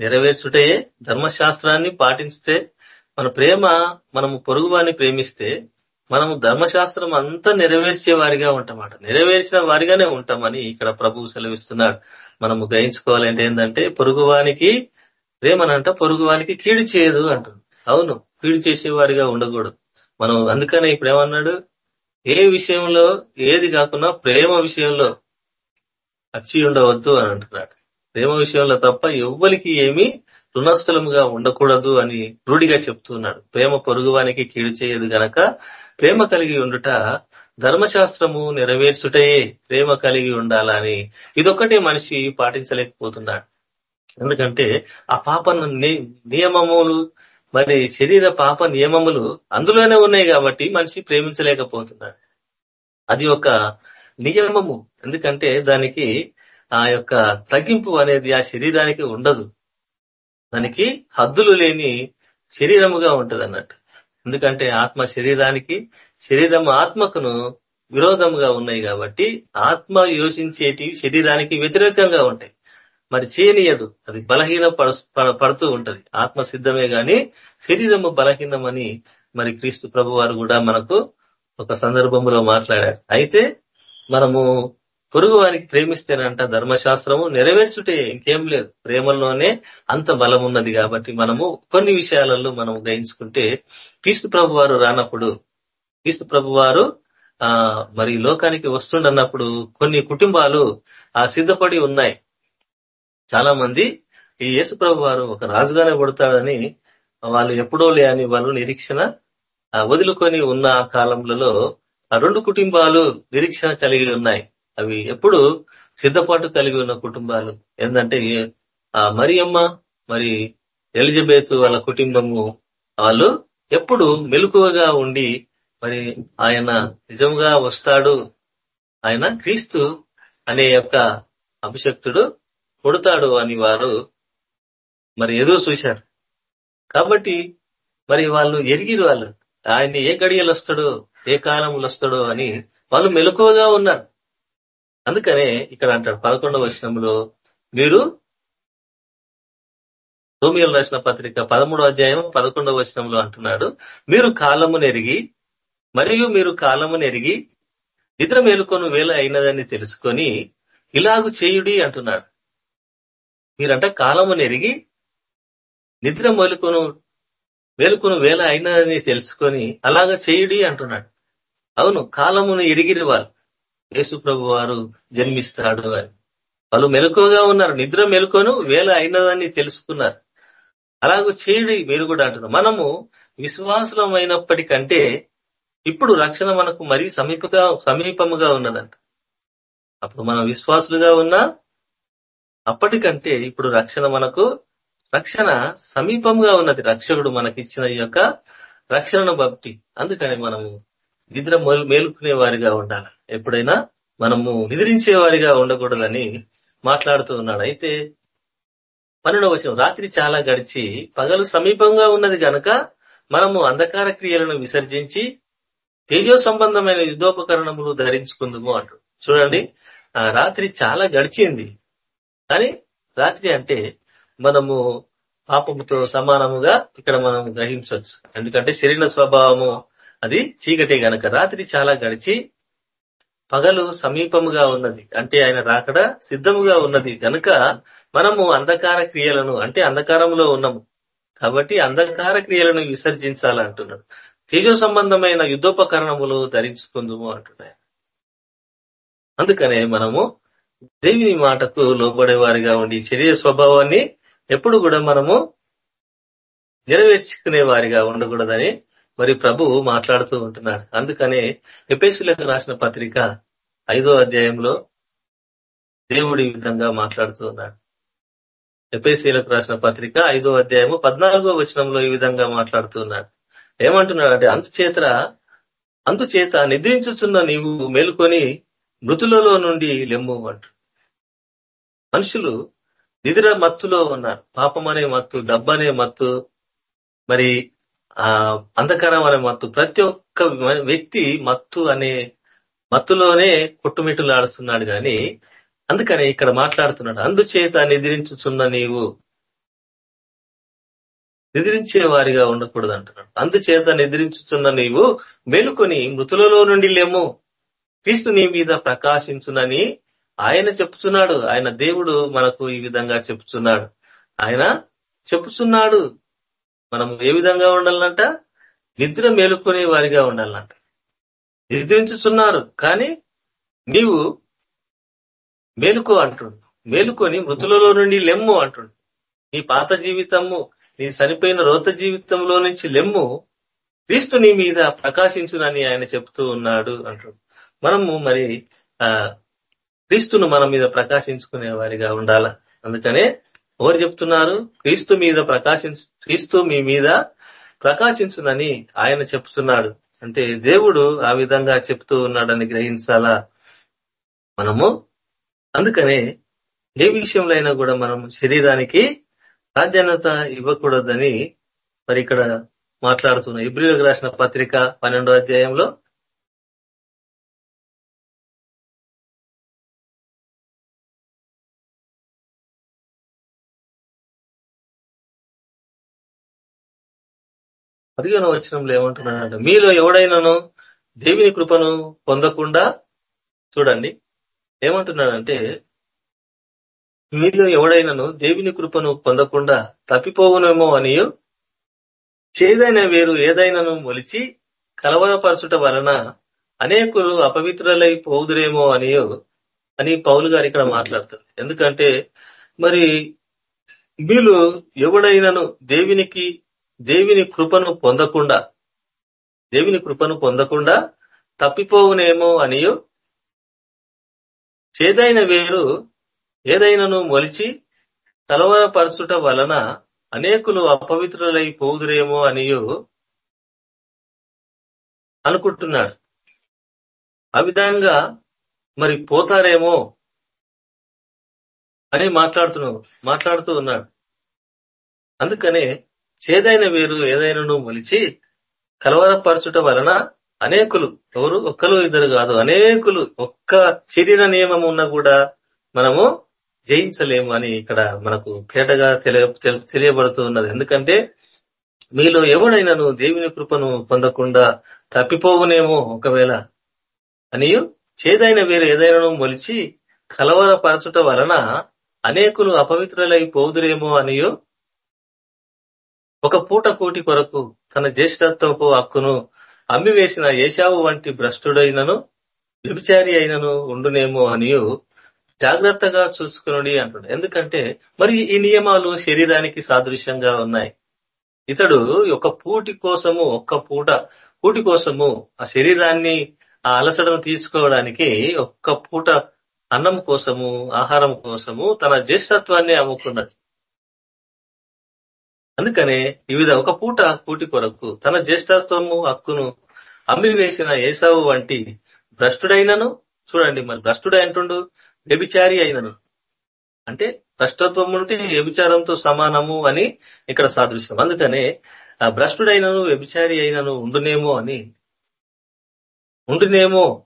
నెరవేర్చుటయే ధర్మశాస్త్రాన్ని పాటిస్తే మన ప్రేమ మనము పొరుగువాన్ని ప్రేమిస్తే మనము ధర్మశాస్త్రం అంతా నెరవేర్చే వారిగా ఉంటామాట నెరవేర్చిన వారిగానే ఉంటామని ఇక్కడ ప్రభువు సెలవిస్తున్నాడు. మనము గ్రహించుకోవాలంటే ఏంటంటే పొరుగువానికి ప్రేమనంట పొరుగువానికి కీడు చేయదు అంటుంది. అవును కీడు చేసేవారిగా ఉండకూడదు. మనం అందుకనే ఇప్పుడు ఏమన్నాడు ఏ విషయంలో ఏది కాకుండా ప్రేమ విషయంలో అచ్చి ఉండవద్దు అని అంటున్నాడు. ప్రేమ విషయంలో తప్ప ఎవ్వరికి ఏమీ రుణస్థలముగా ఉండకూడదు అని రూఢిగా చెప్తున్నాడు. ప్రేమ పొరుగువానికి కీడు చేయదు గనక ప్రేమ కలిగి ఉండుట ధర్మశాస్త్రము నెరవేర్చుటయే ప్రేమ కలిగి ఉండాలని ఇదొక్కటే మనిషి పాటించలేకపోతున్నాడు. ఎందుకంటే ఆ పాప నియమములు మరి శరీర పాప నియమములు అందులోనే ఉన్నాయి కాబట్టి మనిషి ప్రేమించలేకపోతున్నాడు. అది ఒక నియమము. ఎందుకంటే దానికి ఆ యొక్క తగ్గింపు అనేది ఆ శరీరానికి ఉండదు. దానికి హద్దులు లేని శరీరముగా ఉంటది అన్నట్టు ఎందుకంటే ఆత్మ శరీరానికి శరీరం ఆత్మకును విరోధంగా ఉన్నాయి కాబట్టి ఆత్మ యోచించేటి శరీరానికి వ్యతిరేకంగా ఉంటాయి. మరి చేయనీయదు. అది బలహీన పడుతూ ఉంటది. ఆత్మ సిద్ధమే గాని శరీరము బలహీనమని మరి క్రీస్తు ప్రభు వారు కూడా మనకు ఒక సందర్భంలో మాట్లాడారు. అయితే మనము పొరుగు వారికి ప్రేమిస్తేనంట ధర్మశాస్త్రము నెరవేర్చుటే ఇంకేం లేదు. ప్రేమలోనే అంత బలం ఉన్నది కాబట్టి మనము కొన్ని విషయాలలో మనం గ్రహించుకుంటే క్రీస్తు ప్రభు వారు రానప్పుడు క్రీస్తు ప్రభు వారు ఆ మరి లోకానికి వస్తుండన్నప్పుడు కొన్ని కుటుంబాలు ఆ సిద్ధపడి ఉన్నాయి. చాలా మంది ఈ యేసు ప్రభు వారు ఒక రాజుగానే కొడతాడని వాళ్ళు ఎప్పుడో లేని వాళ్ళు నిరీక్షణ వదులుకొని ఉన్న ఆ కాలంలో ఆ రెండు కుటుంబాలు నిరీక్షణ కలిగి ఉన్నాయి. అవి ఎప్పుడు సిద్ధపాటు కలిగి ఉన్న కుటుంబాలు. ఏంటంటే ఆ మరియమ్మ మరి ఎలిజబెత్ వాళ్ళ కుటుంబము వాళ్ళు ఎప్పుడు మెలకువగా ఉండి మరి ఆయన నిజంగా వస్తాడు ఆయన క్రీస్తు అనే యొక్క అభిషక్తుడు కొడతాడు అని వారు మరి ఎదురు చూశారు. కాబట్టి మరి వాళ్ళు ఎరిగిరు వాళ్ళు. ఆయన ఏ గడియలు వస్తాడో ఏ కాలంలో వస్తాడో అని వాళ్ళు మెలకువగా ఉన్నారు. అందుకనే ఇక్కడ అంటాడు పదకొండవ వచనంలో మీరు రోమియోలు రాసిన పత్రిక పదమూడవ అధ్యాయం పదకొండవ వచనంలో అంటున్నాడు మీరు కాలము నెరిగి మరియు మీరు కాలము నెరిగి నిద్ర మేలుకొని వేల అయినదని తెలుసుకొని ఇలాగు చేయుడి అంటున్నాడు. మీరంట కాలము నెరిగి నిద్ర మేలుకొను మేలుకొను వేల అయినదని తెలుసుకొని అలాగ చేయుడి అంటున్నాడు. అవును కాలమును ఎరిగిన వాళ్ళు యేసు ప్రభు వారు జన్మిస్తాడు అని. వాళ్ళు మెలకుగా ఉన్నారు. నిద్ర మెలుకొను వేల అయినదని తెలుసుకున్నారు. అలాగే చేయుడి మీరు కూడా అంటున్నారు. మనము విశ్వాసులమైనప్పటికంటే ఇప్పుడు రక్షణ మనకు మరీ సమీపగా సమీపముగా ఉన్నదంట. అప్పుడు మనం విశ్వాసులుగా ఉన్నా అప్పటికంటే ఇప్పుడు రక్షణ మనకు రక్షణ సమీపంగా ఉన్నది. రక్షకుడు మనకిచ్చిన ఈ యొక్క రక్షణను బట్టి. అందుకని మనము నిద్ర మేలుకునే వారిగా ఉండాలి. ఎప్పుడైనా మనము నిద్రించే వారిగా ఉండకూడదని మాట్లాడుతూ ఉన్నాడు. అయితే పన్నెండవ వచనం రాత్రి చాలా గడిచి పగలు సమీపంగా ఉన్నది గనక మనము అంధకార క్రియలను విసర్జించి తేజో సంబంధమైన యుద్ధోపకరణములు ధరించుకుందుము అంటు. చూడండి ఆ రాత్రి చాలా గడిచింది. కానీ రాత్రి అంటే మనము పాపముతో సమానముగా ఇక్కడ మనం గ్రహించవచ్చు. ఎందుకంటే శరీర స్వభావము అది చీకటే గనక. రాత్రి చాలా గడిచి పగలు సమీపముగా ఉన్నది. అంటే ఆయన రాకడ సిద్ధముగా ఉన్నది. గనుక మనము అంధకార క్రియలను అంటే అంధకారంలో ఉన్నాము. కాబట్టి అంధకార క్రియలను విసర్జించాలంటున్నాడు తేజో సంబంధమైన యుద్ధోపకరణములు ధరించుకుందుము అంటున్నాయి అందుకనే మనము దేవి మాటకు లోపడేవారిగా ఉండి శరీర స్వభావాన్ని ఎప్పుడు కూడా మనము నెరవేర్చుకునే వారిగా ఉండకూడదని మరి ప్రభువు మాట్లాడుతూ ఉంటున్నాడు. అందుకనే ఎపేసులకు రాసిన పత్రిక ఐదో అధ్యాయంలో దేవుడు ఈ విధంగా మాట్లాడుతూ ఉన్నాడు. ఎపేసీలకు రాసిన పత్రిక ఐదో అధ్యాయము పద్నాలుగో వచనంలో ఈ విధంగా మాట్లాడుతూ ఉన్నాడు. ఏమంటున్నాడు అంటే అందుచేత అందుచేత నిద్రించుచున్న నీవు మేలుకొని మృతులలో నుండి లెమ్ము అంటు మనుషులు నిద్ర మత్తులో ఉన్నారు. పాపం అనే మత్తు డబ్బనే మత్తు మరి అంధకారం అనే మత్తు ప్రతి ఒక్క వ్యక్తి మత్తు అనే మత్తులోనే కొట్టుమిట్టులాడుస్తున్నాడు గాని అందుకని ఇక్కడ మాట్లాడుతున్నాడు అందుచేత నిద్రించుచున్న నీవు నిద్రించే వారిగా ఉండకూడదు అంటున్నాడు అందుచేత నిద్రించుచున్న నీవు మేలుకొని మృతులలో నుండి లేము. క్రీస్తు నీ మీద ప్రకాశించునని ఆయన చెప్తున్నాడు ఆయన దేవుడు మనకు ఈ విధంగా చెప్తున్నాడు ఆయన చెప్తున్నాడు మనం ఏ విధంగా ఉండాలంట? నిద్ర మేలుకునే వారిగా ఉండాలంట. నిద్రించుతున్నారు కానీ నీవు మేలుకో అంటుండు. మేలుకొని మృతులలో నుండి లెమ్ము అంటుండు. నీ పాత జీవితము నీ చనిపోయిన రోత జీవితంలో నుంచి లెమ్ము క్రీస్తు నీ మీద ప్రకాశించునని ఆయన చెప్తూ ఉన్నాడు అంటుడు. మనము మరి ఆ క్రీస్తును మన మీద ప్రకాశించుకునే వారిగా ఉండాల? అందుకనే ఎవరు చెప్తున్నారు? క్రీస్తు మీద ప్రకాశించు క్రీస్తు మీ మీద ప్రకాశించునని ఆయన చెప్తున్నాడు. అంటే దేవుడు ఆ విధంగా చెప్తూ ఉన్నాడని గ్రహించాలా మనము? అందుకనే ఏ విషయంలో అయినా కూడా మనం శరీరానికి ప్రాధాన్యత ఇవ్వకూడదని మరి ఇక్కడ మాట్లాడుతున్న. ఇబ్రిలకు రాసిన పత్రిక పన్నెండో అధ్యాయంలో పదిహేను వచనంలో ఏమంటున్నాడంటే మీలో ఎవడైనాను దేవుని కృపను పొందకుండా చూడండి. ఏమంటున్నాడంటే మీలో ఎవడైనాను దేవుని కృపను పొందకుండా తప్పిపోవునేమో అని చేదైన వేరు ఏదైనాను మొలిచి కలవరపరచుట వలన అనేకులు అపవిత్రులై పోదురేమో అనియో అని పౌలు గారు ఇక్కడ మాట్లాడుతుంది ఎందుకంటే మరి వీళ్ళు ఎవడైనాను దేవునికి దేవుని కృపను పొందకుండా దేవుని కృపను పొందకుండా తప్పిపోవునేమో అనియో. చేదైన వేరు ఏదైనాను మొలిచి కలవరపరచుట వలన అనేకులు అపవిత్రులై పోదురేమో అనియో అనుకుంటున్నాడు. ఆ విధంగా మరి పోతారేమో అని మాట్లాడుతున్నావు మాట్లాడుతూ ఉన్నాడు. అందుకనే చేదైన వేరు ఏదైనాను మొలిచి కలవరపరచుట వలన అనేకులు ఎవరు? ఒక్కరు ఇద్దరు కాదు. అనేకులు ఒక్క శరీర నియమం ఉన్నా కూడా మనము జయించలేము అని ఇక్కడ మనకు పేటగా తెలియ తెలియబడుతూ ఉన్నది. ఎందుకంటే మీలో ఎవడైనాను దేవుని కృపను పొందకుండా తప్పిపోవునేమో ఒకవేళ అని చేదైన వేరు ఏదైనాను మొలిచి కలవరపరచుట వలన అనేకులు అపవిత్రులై పోదురేమో అనియో ఒక పూట కూటి కొరకు తన జ్యేష్ఠత్వపు హక్కును అమ్మివేసిన ఏషావు వంటి భ్రష్టుడైనను వ్యభిచారి అయినను ఉండునేమో అనియు జాగ్రత్తగా చూసుకునుడి అంటున్నాడు ఎందుకంటే మరి ఈ నియమాలు శరీరానికి సాదృశ్యంగా ఉన్నాయి. ఇతడు ఒక పూటి కోసము ఒక్క పూట పూటి కోసము ఆ శరీరాన్ని ఆ అలసడను తీసుకోవడానికి ఒక్క పూట అన్నం కోసము ఆహారం కోసము తన జ్యేష్ఠత్వాన్ని అమ్ముకున్నది. అందుకనే వివిధ ఒక పూట కూటి కొరకు తన జ్యేష్ఠత్వము హక్కును అమ్మి వేసిన ఏసావు వంటి భ్రష్టుడైనను చూడండి మరి భ్రష్టుడు అంటుండు వ్యభిచారి అయినను. అంటే భ్రష్టత్వం ఉంటే వ్యభిచారంతో సమానము అని ఇక్కడ సాదృశ్యం. అందుకనే ఆ భ్రష్టుడైనను వ్యభిచారి అయినను ఉండునేమో అని ఉండునేమో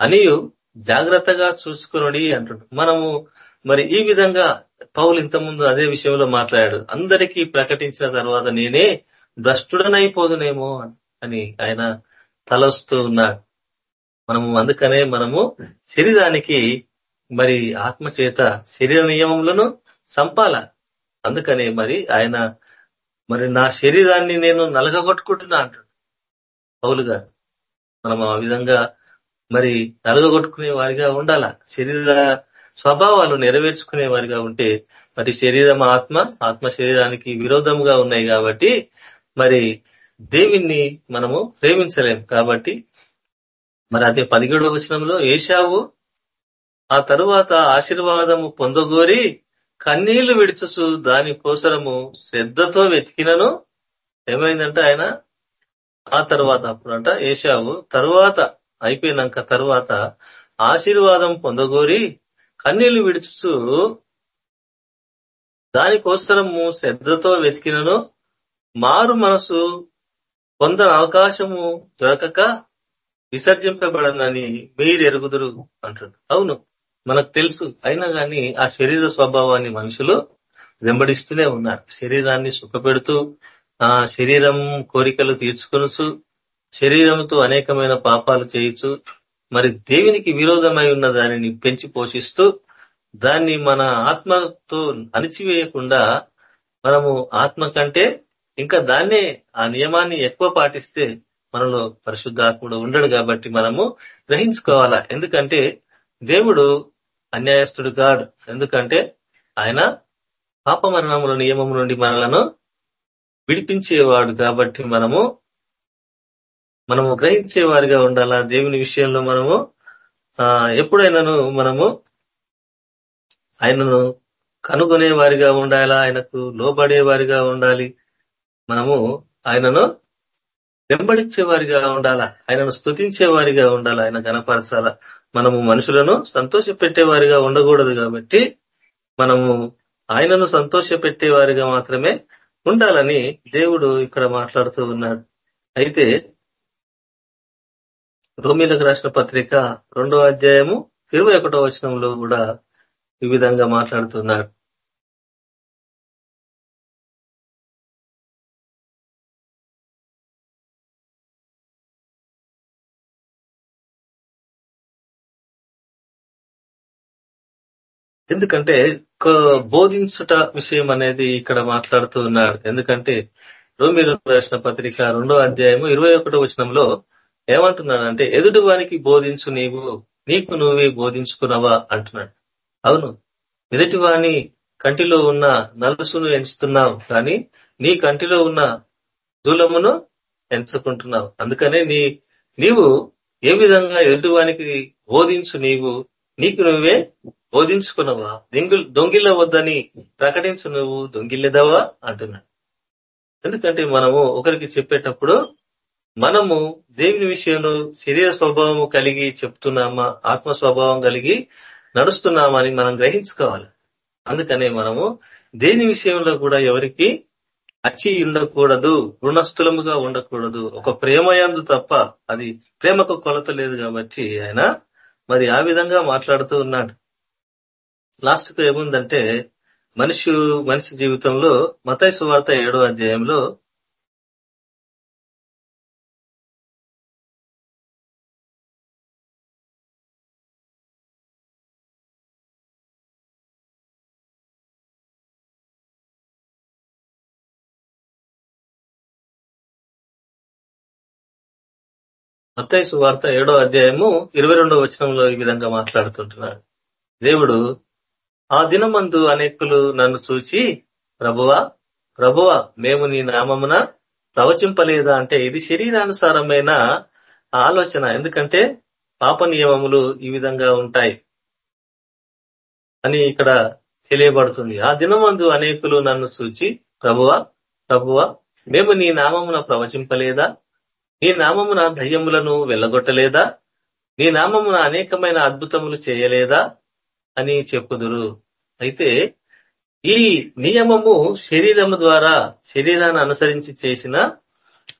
అని జాగ్రత్తగా చూసుకునడి అంటుండు. మనము మరి ఈ విధంగా పౌలు ఇంతకుముందు అదే విషయంలో మాట్లాడాడు. అందరికీ ప్రకటించిన తర్వాత నేనే భ్రష్టుడనైపోదునేమో అని ఆయన తలస్తూ ఉన్నాడు. మనము అందుకనే మనము శరీరానికి మరి ఆత్మ చేత శరీర నియమములను చంపాల అందుకనే మరి ఆయన మరి నా శరీరాన్ని నేను నలగగొట్టుకుంటున్నా అంటాడు పౌలు గారు. మనం ఆ విధంగా మరి నలగగొట్టుకునే వారిగా ఉండాల? శరీర స్వభావాలు నెరవేర్చుకునే వారిగా ఉంటే మరి శరీరం ఆత్మ ఆత్మ శరీరానికి విరోధముగా ఉన్నాయి కాబట్టి మరి దేవుణ్ణి మనము ప్రేమించలేం కాబట్టి మరి అదే పదిహేడవ వచనంలో ఏషావు ఆ తరువాత ఆశీర్వాదము పొందగోరి కన్నీళ్ళు విడుచుసు దాని కోసరము శ్రద్ధతో వెతికినను. ఏమైందంటే ఆయన ఆ తర్వాత అప్పుడంట ఏషావు తరువాత అయిపోయినాక తరువాత ఆశీర్వాదం పొందగోరి కన్నీళ్ళు విడుచుచు దానికోసరము శ్రద్ధతో వెతికినను. మారు మనసు కొందరు అవకాశము దొరకక విసర్జింపబడనని మీరు ఎరుగుదురు అంటాడు అవును మనకు తెలుసు. అయినా గాని ఆ శరీర స్వభావాన్ని మనుషులు వెంబడిస్తూనే ఉన్నారు. శరీరాన్ని సుఖపెడుతూ ఆ శరీరం కోరికలు తీర్చుకొనుచు శరీరంతో అనేకమైన పాపాలు చేయొచ్చు మరి దేవునికి విరోధమై ఉన్న దానిని పెంచి పోషిస్తూ దాన్ని మన ఆత్మతో అణిచివేయకుండా మనము ఆత్మ కంటే ఇంకా దాన్నే ఆ నియమాన్ని ఎక్కువ పాటిస్తే మనలో పరిశుద్ధాత్ముడు ఉండడు కాబట్టి మనము గ్రహించుకోవాలా. ఎందుకంటే దేవుడు అన్యాయస్తుడు కాడు ఎందుకంటే ఆయన పాపమరణముల నియమం నుండి మనలను విడిపించేవాడు కాబట్టి మనము మనము గ్రహించేవారిగా ఉండాలా? దేవుని విషయంలో మనము ఆ ఎప్పుడైనాను మనము ఆయనను కనుగొనే వారిగా ఉండాలా? ఆయనకు లోబడే వారిగా ఉండాలి? మనము ఆయనను వెంబడించే వారిగా ఉండాలా? ఆయనను స్థుతించే వారిగా ఉండాలా? ఆయన గణపరచాల మనము మనుషులను సంతోష వారిగా ఉండకూడదు కాబట్టి మనము ఆయనను సంతోష వారిగా మాత్రమే ఉండాలని దేవుడు ఇక్కడ మాట్లాడుతూ ఉన్నాడు. అయితే రోమిలకు రాసిన పత్రిక రెండో అధ్యాయము ఇరవై ఒకటో వచనంలో కూడా ఈ విధంగా మాట్లాడుతున్నాడు ఎందుకంటే బోధించుట విషయం అనేది ఇక్కడ మాట్లాడుతూ ఉన్నాడు ఎందుకంటే రోమిలకు రాసిన పత్రిక రెండో అధ్యాయము ఇరవై ఒకటో వచనంలో ఏమంటున్నాడు అంటే ఎదుటి వారికి బోధించు నీవు నీకు నువ్వే బోధించుకున్నావా అంటున్నాడు. అవును ఎదుటి వాని కంటిలో ఉన్న నలుసును ఎంచుతున్నావు కానీ నీ కంటిలో ఉన్న దూలమును ఎంచుకుంటున్నావు. అందుకనే నీ నీవు ఏ విధంగా ఎదుటివానికి బోధించు నీవు నీకు నువ్వే బోధించుకున్నావా? దొంగిల్ దొంగిల్ల వద్దని ప్రకటించు నువ్వు దొంగిల్లెదవా అంటున్నాడు. ఎందుకంటే మనము ఒకరికి చెప్పేటప్పుడు మనము దేవుని విషయంలో శరీర స్వభావము కలిగి చెప్తున్నామా ఆత్మ స్వభావం కలిగి నడుస్తున్నామని మనం గ్రహించుకోవాలి. అందుకనే మనము దేని విషయంలో కూడా ఎవరికి అచ్చి ఉండకూడదు రుణస్థులముగా ఉండకూడదు ఒక ప్రేమయందు తప్ప అది ప్రేమకు కొలత లేదు కాబట్టి ఆయన మరి ఆ విధంగా మాట్లాడుతూ ఉన్నాడు. లాస్ట్కు ఏముందంటే మనిషి మనిషి జీవితంలో మతైసు సువార్త ఏడో అధ్యాయంలో మత్తయి సువార్త ఏడో అధ్యాయము ఇరవై రెండో వచనంలో ఈ విధంగా మాట్లాడుతుంటున్నాడు. దేవుడు ఆ దినమందు అనేకులు నన్ను చూచి ప్రభువా ప్రభువా మేము నీ నామమున ప్రవచింపలేదా? అంటే ఇది శరీరానుసారమైన ఆలోచన. ఎందుకంటే పాప నియమములు ఈ విధంగా ఉంటాయి అని ఇక్కడ తెలియబడుతుంది. ఆ దినమందు అనేకులు నన్ను చూచి ప్రభువా ప్రభువా మేము నీ నామమున ప్రవచింపలేదా? నీ నామమున దయ్యములను వెళ్ళగొట్టలేదా? నీ నామమున అనేకమైన అద్భుతములు చేయలేదా? అని చెప్పుదురు. అయితే ఈ నియమము శరీరము ద్వారా శరీరాన్ని అనుసరించి చేసిన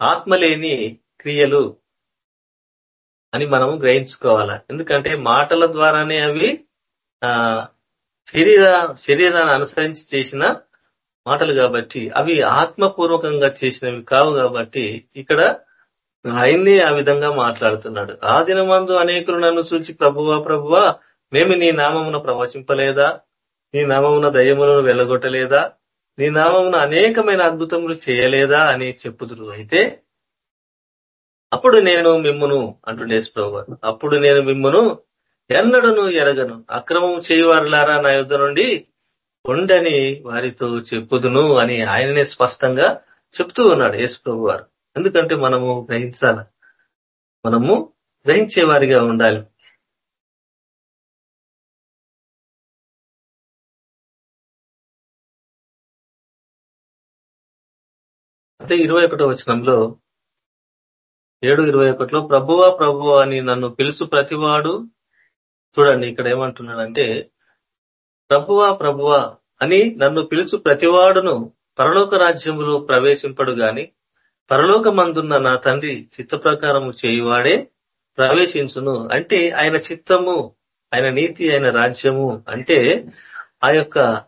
ఆత్మలేని క్రియలు అని మనము గ్రహించుకోవాలా? ఎందుకంటే మాటల ద్వారానే అవి ఆ శరీర శరీరాన్ని అనుసరించి చేసిన మాటలు కాబట్టి అవి ఆత్మపూర్వకంగా చేసినవి కావు కాబట్టి ఇక్కడ ఆయన్ని ఆ విధంగా మాట్లాడుతున్నాడు. ఆ దినమందు అనేకులు నన్ను చూచి ప్రభువా ప్రభువా మేము నీ నామమున ప్రవచింపలేదా? నీ నామమున దయ్యములను వెళ్ళగొట్టలేదా నీ నామమున అనేకమైన అద్భుతములు చేయలేదా అని చెప్పుదురు. అయితే అప్పుడు నేను మిమ్మును అంటుండే ప్రభు అప్పుడు నేను మిమ్మును ఎన్నడను ఎరగను. అక్రమం చేయవారులారా నా యుద్ధ నుండి ఉండని వారితో చెప్పుదును అని ఆయననే స్పష్టంగా చెప్తూ ఉన్నాడు యేసు ప్రభు వారు ఎందుకంటే మనము గ్రహించాల మనము గ్రహించేవారిగా ఉండాలి. అయితే ఇరవై ఒకటో వచనంలో ఏడు ఇరవై ఒకటిలో ప్రభువా ప్రభువా అని నన్ను పిలుచు ప్రతివాడు చూడండి ఇక్కడ ఏమంటున్నాడంటే ప్రభువా ప్రభువా అని నన్ను పిలుచు ప్రతివాడును పరలోక రాజ్యములో ప్రవేశింపడు గాని పరలోకమందున్న నా తండ్రి చిత్త ప్రకారము చేయువాడే ప్రవేశించును. అంటే ఆయన చిత్తము ఆయన నీతి ఆయన రాజ్యము అంటే ఆ యొక్క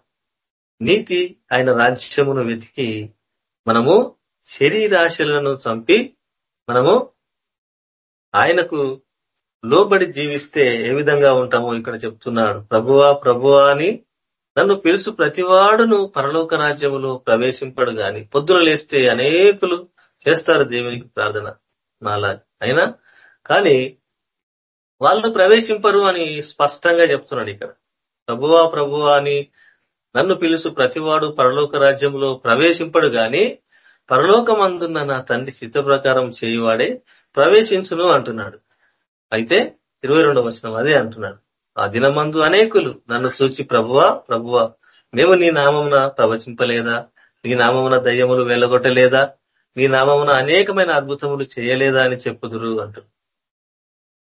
నీతి ఆయన రాజ్యమును వెతికి మనము శరీరాశలను చంపి మనము ఆయనకు లోబడి జీవిస్తే ఏ విధంగా ఉంటామో ఇక్కడ చెప్తున్నాడు. ప్రభువా ప్రభువా అని నన్ను పిలుసు ప్రతివాడును పరలోక రాజ్యములో ప్రవేశింపడు గాని పొద్దున లేస్తే అనేకులు చేస్తారు దేవునికి ప్రార్థన నాలా. అయినా? కానీ వాళ్ళు ప్రవేశింపరు అని స్పష్టంగా చెప్తున్నాడు ఇక్కడ. ప్రభువా ప్రభువా అని నన్ను పిలుసు ప్రతివాడు పరలోక రాజ్యంలో ప్రవేశింపడు గాని పరలోకమందున్న నా తండ్రి చిత్త ప్రకారం చేయువాడే ప్రవేశించును అంటున్నాడు. అయితే ఇరవై రెండవ వచనం అదే అంటున్నాడు. ఆ దినమందు అనేకులు నన్ను సూచి ప్రభువా ప్రభువా మేము నీ నామమున ప్రవచింపలేదా? నీ నామమున దయ్యములు వెళ్ళగొట్టలేదా నీ నామమున అనేకమైన అద్భుతములు చేయలేదా అని చెప్పుదురు అంటారు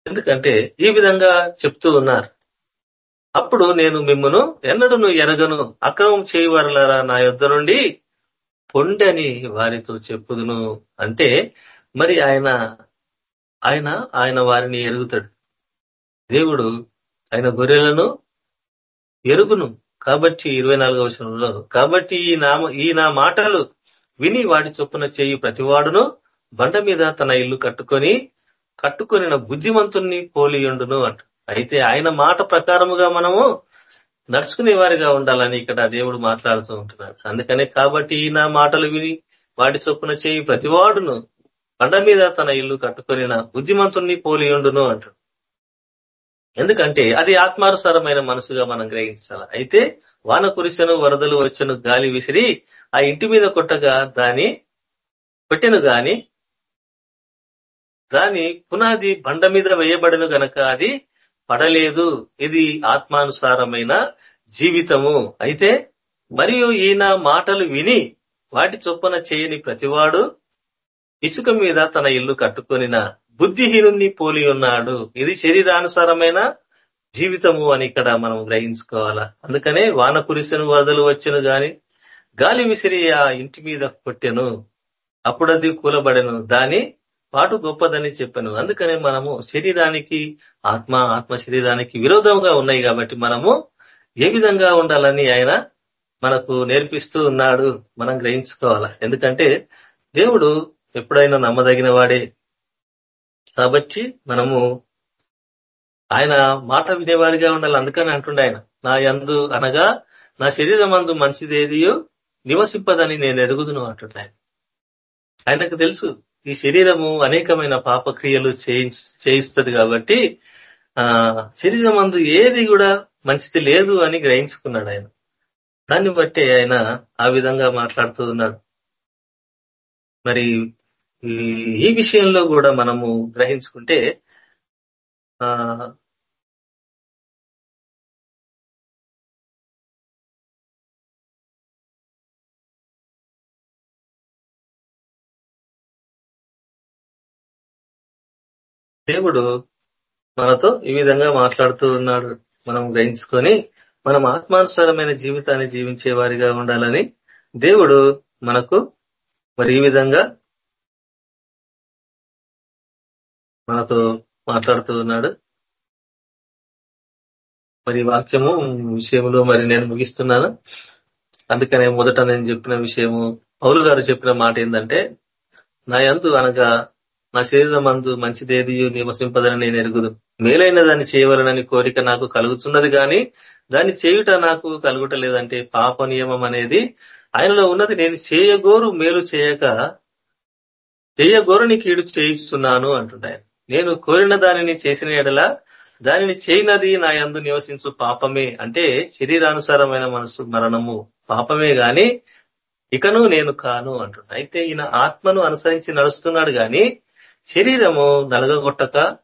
ఎందుకంటే ఈ విధంగా చెప్తూ ఉన్నారు. అప్పుడు నేను మిమ్మను ఎన్నడను ఎరగను. అక్రమం చేయవరలారా నా యొద్ద నుండి పొండని వారితో చెప్పుదును అంటే మరి ఆయన ఆయన ఆయన వారిని ఎరుగుతాడు. దేవుడు ఆయన గొర్రెలను ఎరుగును. కాబట్టి ఇరవై నాలుగవ వచనంలో కాబట్టి ఈ నామ ఈ నా మాటలు విని వాడి చొప్పున చేయి ప్రతివాడును బండ మీద తన ఇల్లు కట్టుకొని కట్టుకొనిన బుద్ధిమంతుణ్ణి పోలియుండును అంట. అయితే ఆయన మాట ప్రకారముగా మనము నడుచుకునే వారిగా ఉండాలని ఇక్కడ దేవుడు మాట్లాడుతూ ఉంటున్నాడు. అందుకనే కాబట్టి ఈయన నా మాటలు విని వాటి చొప్పున చేయి ప్రతివాడును పండ మీద తన ఇల్లు కట్టుకొనిన బుద్ధిమంతుణ్ణి పోలియుండును అంటాడు ఎందుకంటే అది ఆత్మానుసారమైన మనసుగా మనం గ్రహించాలి. అయితే వాన కురిసెను వరదలు వచ్చను గాలి విసిరి ఆ ఇంటి మీద కొట్టగా దాని కొట్టెను గాని దాని పునాది బండ మీద వేయబడను గనక అది పడలేదు. ఇది ఆత్మానుసారమైన జీవితము. అయితే మరియు ఈయన మాటలు విని వాటి చొప్పున చేయని ప్రతివాడు ఇసుక మీద తన ఇల్లు కట్టుకొనిన బుద్ధిహీనుణ్ణి పోలి ఉన్నాడు. ఇది శరీరానుసారమైన జీవితము అని ఇక్కడ మనం గ్రహించుకోవాలా? అందుకనే వాన కురిసిన వరదలు వచ్చిన గాని గాలి విసిరి ఆ ఇంటి మీద కొట్టెను అప్పుడది కూలబడెను. దాని పాటు గొప్పదని చెప్పాను. అందుకనే మనము శరీరానికి ఆత్మ ఆత్మ శరీరానికి విరోధంగా ఉన్నాయి కాబట్టి మనము ఏ విధంగా ఉండాలని ఆయన మనకు నేర్పిస్తూ ఉన్నాడు. మనం గ్రహించుకోవాల? ఎందుకంటే దేవుడు ఎప్పుడైనా నమ్మదగిన వాడే. కాబట్టి మనము ఆయన మాట వినేవారిగా ఉండాలి. అందుకని అంటుండే ఆయన నా యందు అనగా నా శరీరం అందు మంచిదేదియో నివసింపదని నేను ఎరుగుదును అంటున్నా. ఆయన ఆయనకు తెలుసు ఈ శరీరము అనేకమైన పాపక్రియలు చేయిస్తుంది కాబట్టి ఆ శరీరం అందు ఏది కూడా మంచిది లేదు అని గ్రహించుకున్నాడు ఆయన. దాన్ని బట్టి ఆయన ఆ విధంగా మాట్లాడుతూ ఉన్నాడు. మరి ఈ విషయంలో కూడా మనము గ్రహించుకుంటే దేవుడు మనతో ఈ విధంగా మాట్లాడుతూ ఉన్నాడు. మనం గ్రహించుకొని మనం ఆత్మానుసారమైన జీవితాన్ని జీవించే వారిగా ఉండాలని దేవుడు మనకు మరి ఈ విధంగా మనతో మాట్లాడుతూ ఉన్నాడు. మరి వాక్యము విషయంలో మరి నేను ముగిస్తున్నాను. అందుకనే మొదట నేను చెప్పిన విషయము పౌలు గారు చెప్పిన మాట ఏంటంటే నా యందు అనగా నా శరీరం అందు మంచిదేది నివసింపదని నేను ఎరుగుదు. మేలైన దాన్ని చేయవలనని కోరిక నాకు కలుగుతున్నది గాని దాన్ని చేయుట నాకు కలుగుట లేదంటే పాప నియమం అనేది ఆయనలో ఉన్నది. నేను చేయగోరు మేలు చేయక చేయగోరుని కీడు చేయిస్తున్నాను అంటున్నాయి నేను కోరిన దానిని చేసిన ఎడల దానిని చేయనది నా యందు నివసించు పాపమే. అంటే శరీరానుసారమైన మనసు మరణము పాపమే గాని ఇకను నేను కాను అంటున్నా అయితే ఈయన ఆత్మను అనుసరించి నడుస్తున్నాడు గాని శరీరము నలగగొట్టక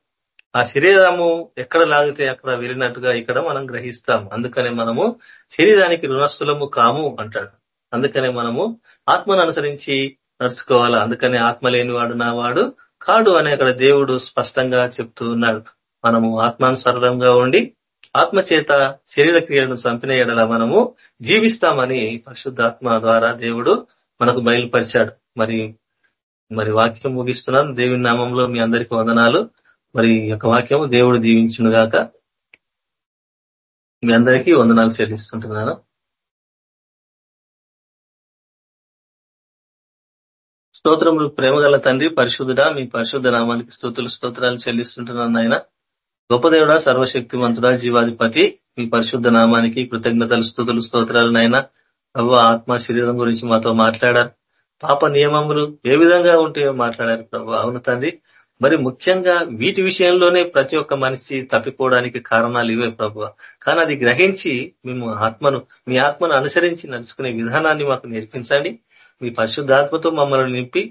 ఆ శరీరము ఎక్కడ లాగితే అక్కడ వెళ్ళినట్టుగా ఇక్కడ మనం గ్రహిస్తాం అందుకనే మనము శరీరానికి రుణస్థులము కాము అంటాడు. అందుకనే మనము ఆత్మను అనుసరించి నడుచుకోవాలా? అందుకనే ఆత్మ లేనివాడు నా వాడు కాడు అని అక్కడ దేవుడు స్పష్టంగా చెప్తూ ఉన్నాడు. మనము ఆత్మానుసరణంగా ఉండి ఆత్మ చేత శరీర క్రియలను చంపిన ఎడల మనము జీవిస్తామని పరిశుద్ధాత్మ ద్వారా దేవుడు మనకు బయలుపరిచాడు. మరి మరి వాక్యం ముగిస్తున్నాను దేవుని నామంలో మీ అందరికి వందనాలు. మరి యొక్క వాక్యం దేవుడు దీవించును గాక. మీ అందరికీ వందనాలు చెల్లిస్తుంటున్నాను. స్తోత్రములు ప్రేమగల తండ్రి పరిశుద్ధుడా మీ పరిశుద్ధ నామానికి స్తోతులు స్తోత్రాలు చెల్లిస్తుంటున్నాను ఆయన గొప్పదేవుడా సర్వశక్తివంతుడా జీవాధిపతి మీ పరిశుద్ధ నామానికి కృతజ్ఞతలు స్థుతులు స్తోత్రాలు నాయన. ప్రభు ఆత్మ శరీరం గురించి మాతో మాట్లాడారు. పాప నియమములు ఏ విధంగా ఉంటాయో మాట్లాడారు ప్రభు. అవును తండ్రి. మరి ముఖ్యంగా వీటి విషయంలోనే ప్రతి ఒక్క మనిషి తప్పిపోవడానికి కారణాలు ఇవే ప్రభు. కానీ అది గ్రహించి మేము ఆత్మను మీ ఆత్మను అనుసరించి నడుచుకునే విధానాన్ని మాకు నేర్పించండి. మీ పరిశుద్ధాత్మతో మమ్మల్ని నింపి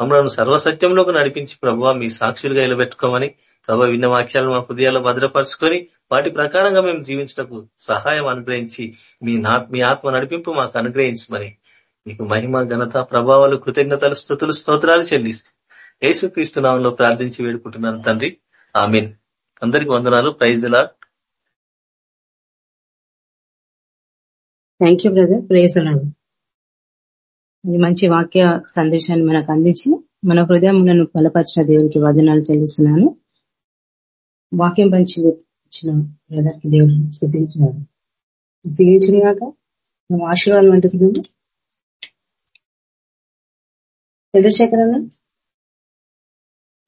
మమ్మల్ని సర్వసత్యంలోకి నడిపించి ప్రభు మీ సాక్షులుగా నిలబెట్టుకోమని ప్రభు విన్న వాక్యాలను మా హృదయాల్లో భద్రపరుచుకొని వాటి ప్రకారంగా మేము జీవించటకు సహాయం అనుగ్రహించి మీ మీ ఆత్మ నడిపింపు మాకు అనుగ్రహించమని మీకు మహిమ ఘనత ప్రభావాలు కృతజ్ఞతలు స్థుతులు స్తోత్రాలు చెల్లిస్తూ యేసుక్రీస్తు నామంలో ప్రార్థించి వేడుకుంటున్నాను తండ్రి. ఆమెన్. అందరికి వందనాలు. ప్రైజ్ ఎలా థ్యాంక్ యూ బ్రదర్ ప్రేజ్ ఈ మంచి వాక్య సందేశాన్ని మనకు అందించి మన హృదయములను బలపరిచిన దేవునికి వదనాలు చెల్లిస్తున్నాను. వాక్యం పంచి ఇచ్చిన బ్రదర్కి దేవుడు సిద్ధించినాడు సిద్ధించినాక ఆశీర్వాదం అందుకు చంద్రశేఖర్ అన్న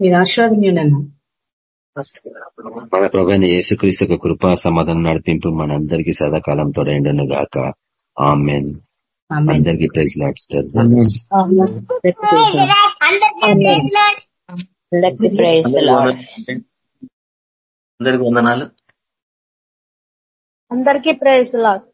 మీరు ఆశీర్వాదం అన్న మన ప్రభైన యేసుక్రీస్తు యొక్క కృపా సమాధానం నడిపింపు మనందరికీ సదాకాలం తోడైండును గాక. ఆమెన్. ఆమేన్. అందరికీ ప్రైజ్ లాడ్స్టర్ అందరికీ ప్రైజ్ అందరికి వందనాలు. అందరికీ ప్రైజ్ లాడ్.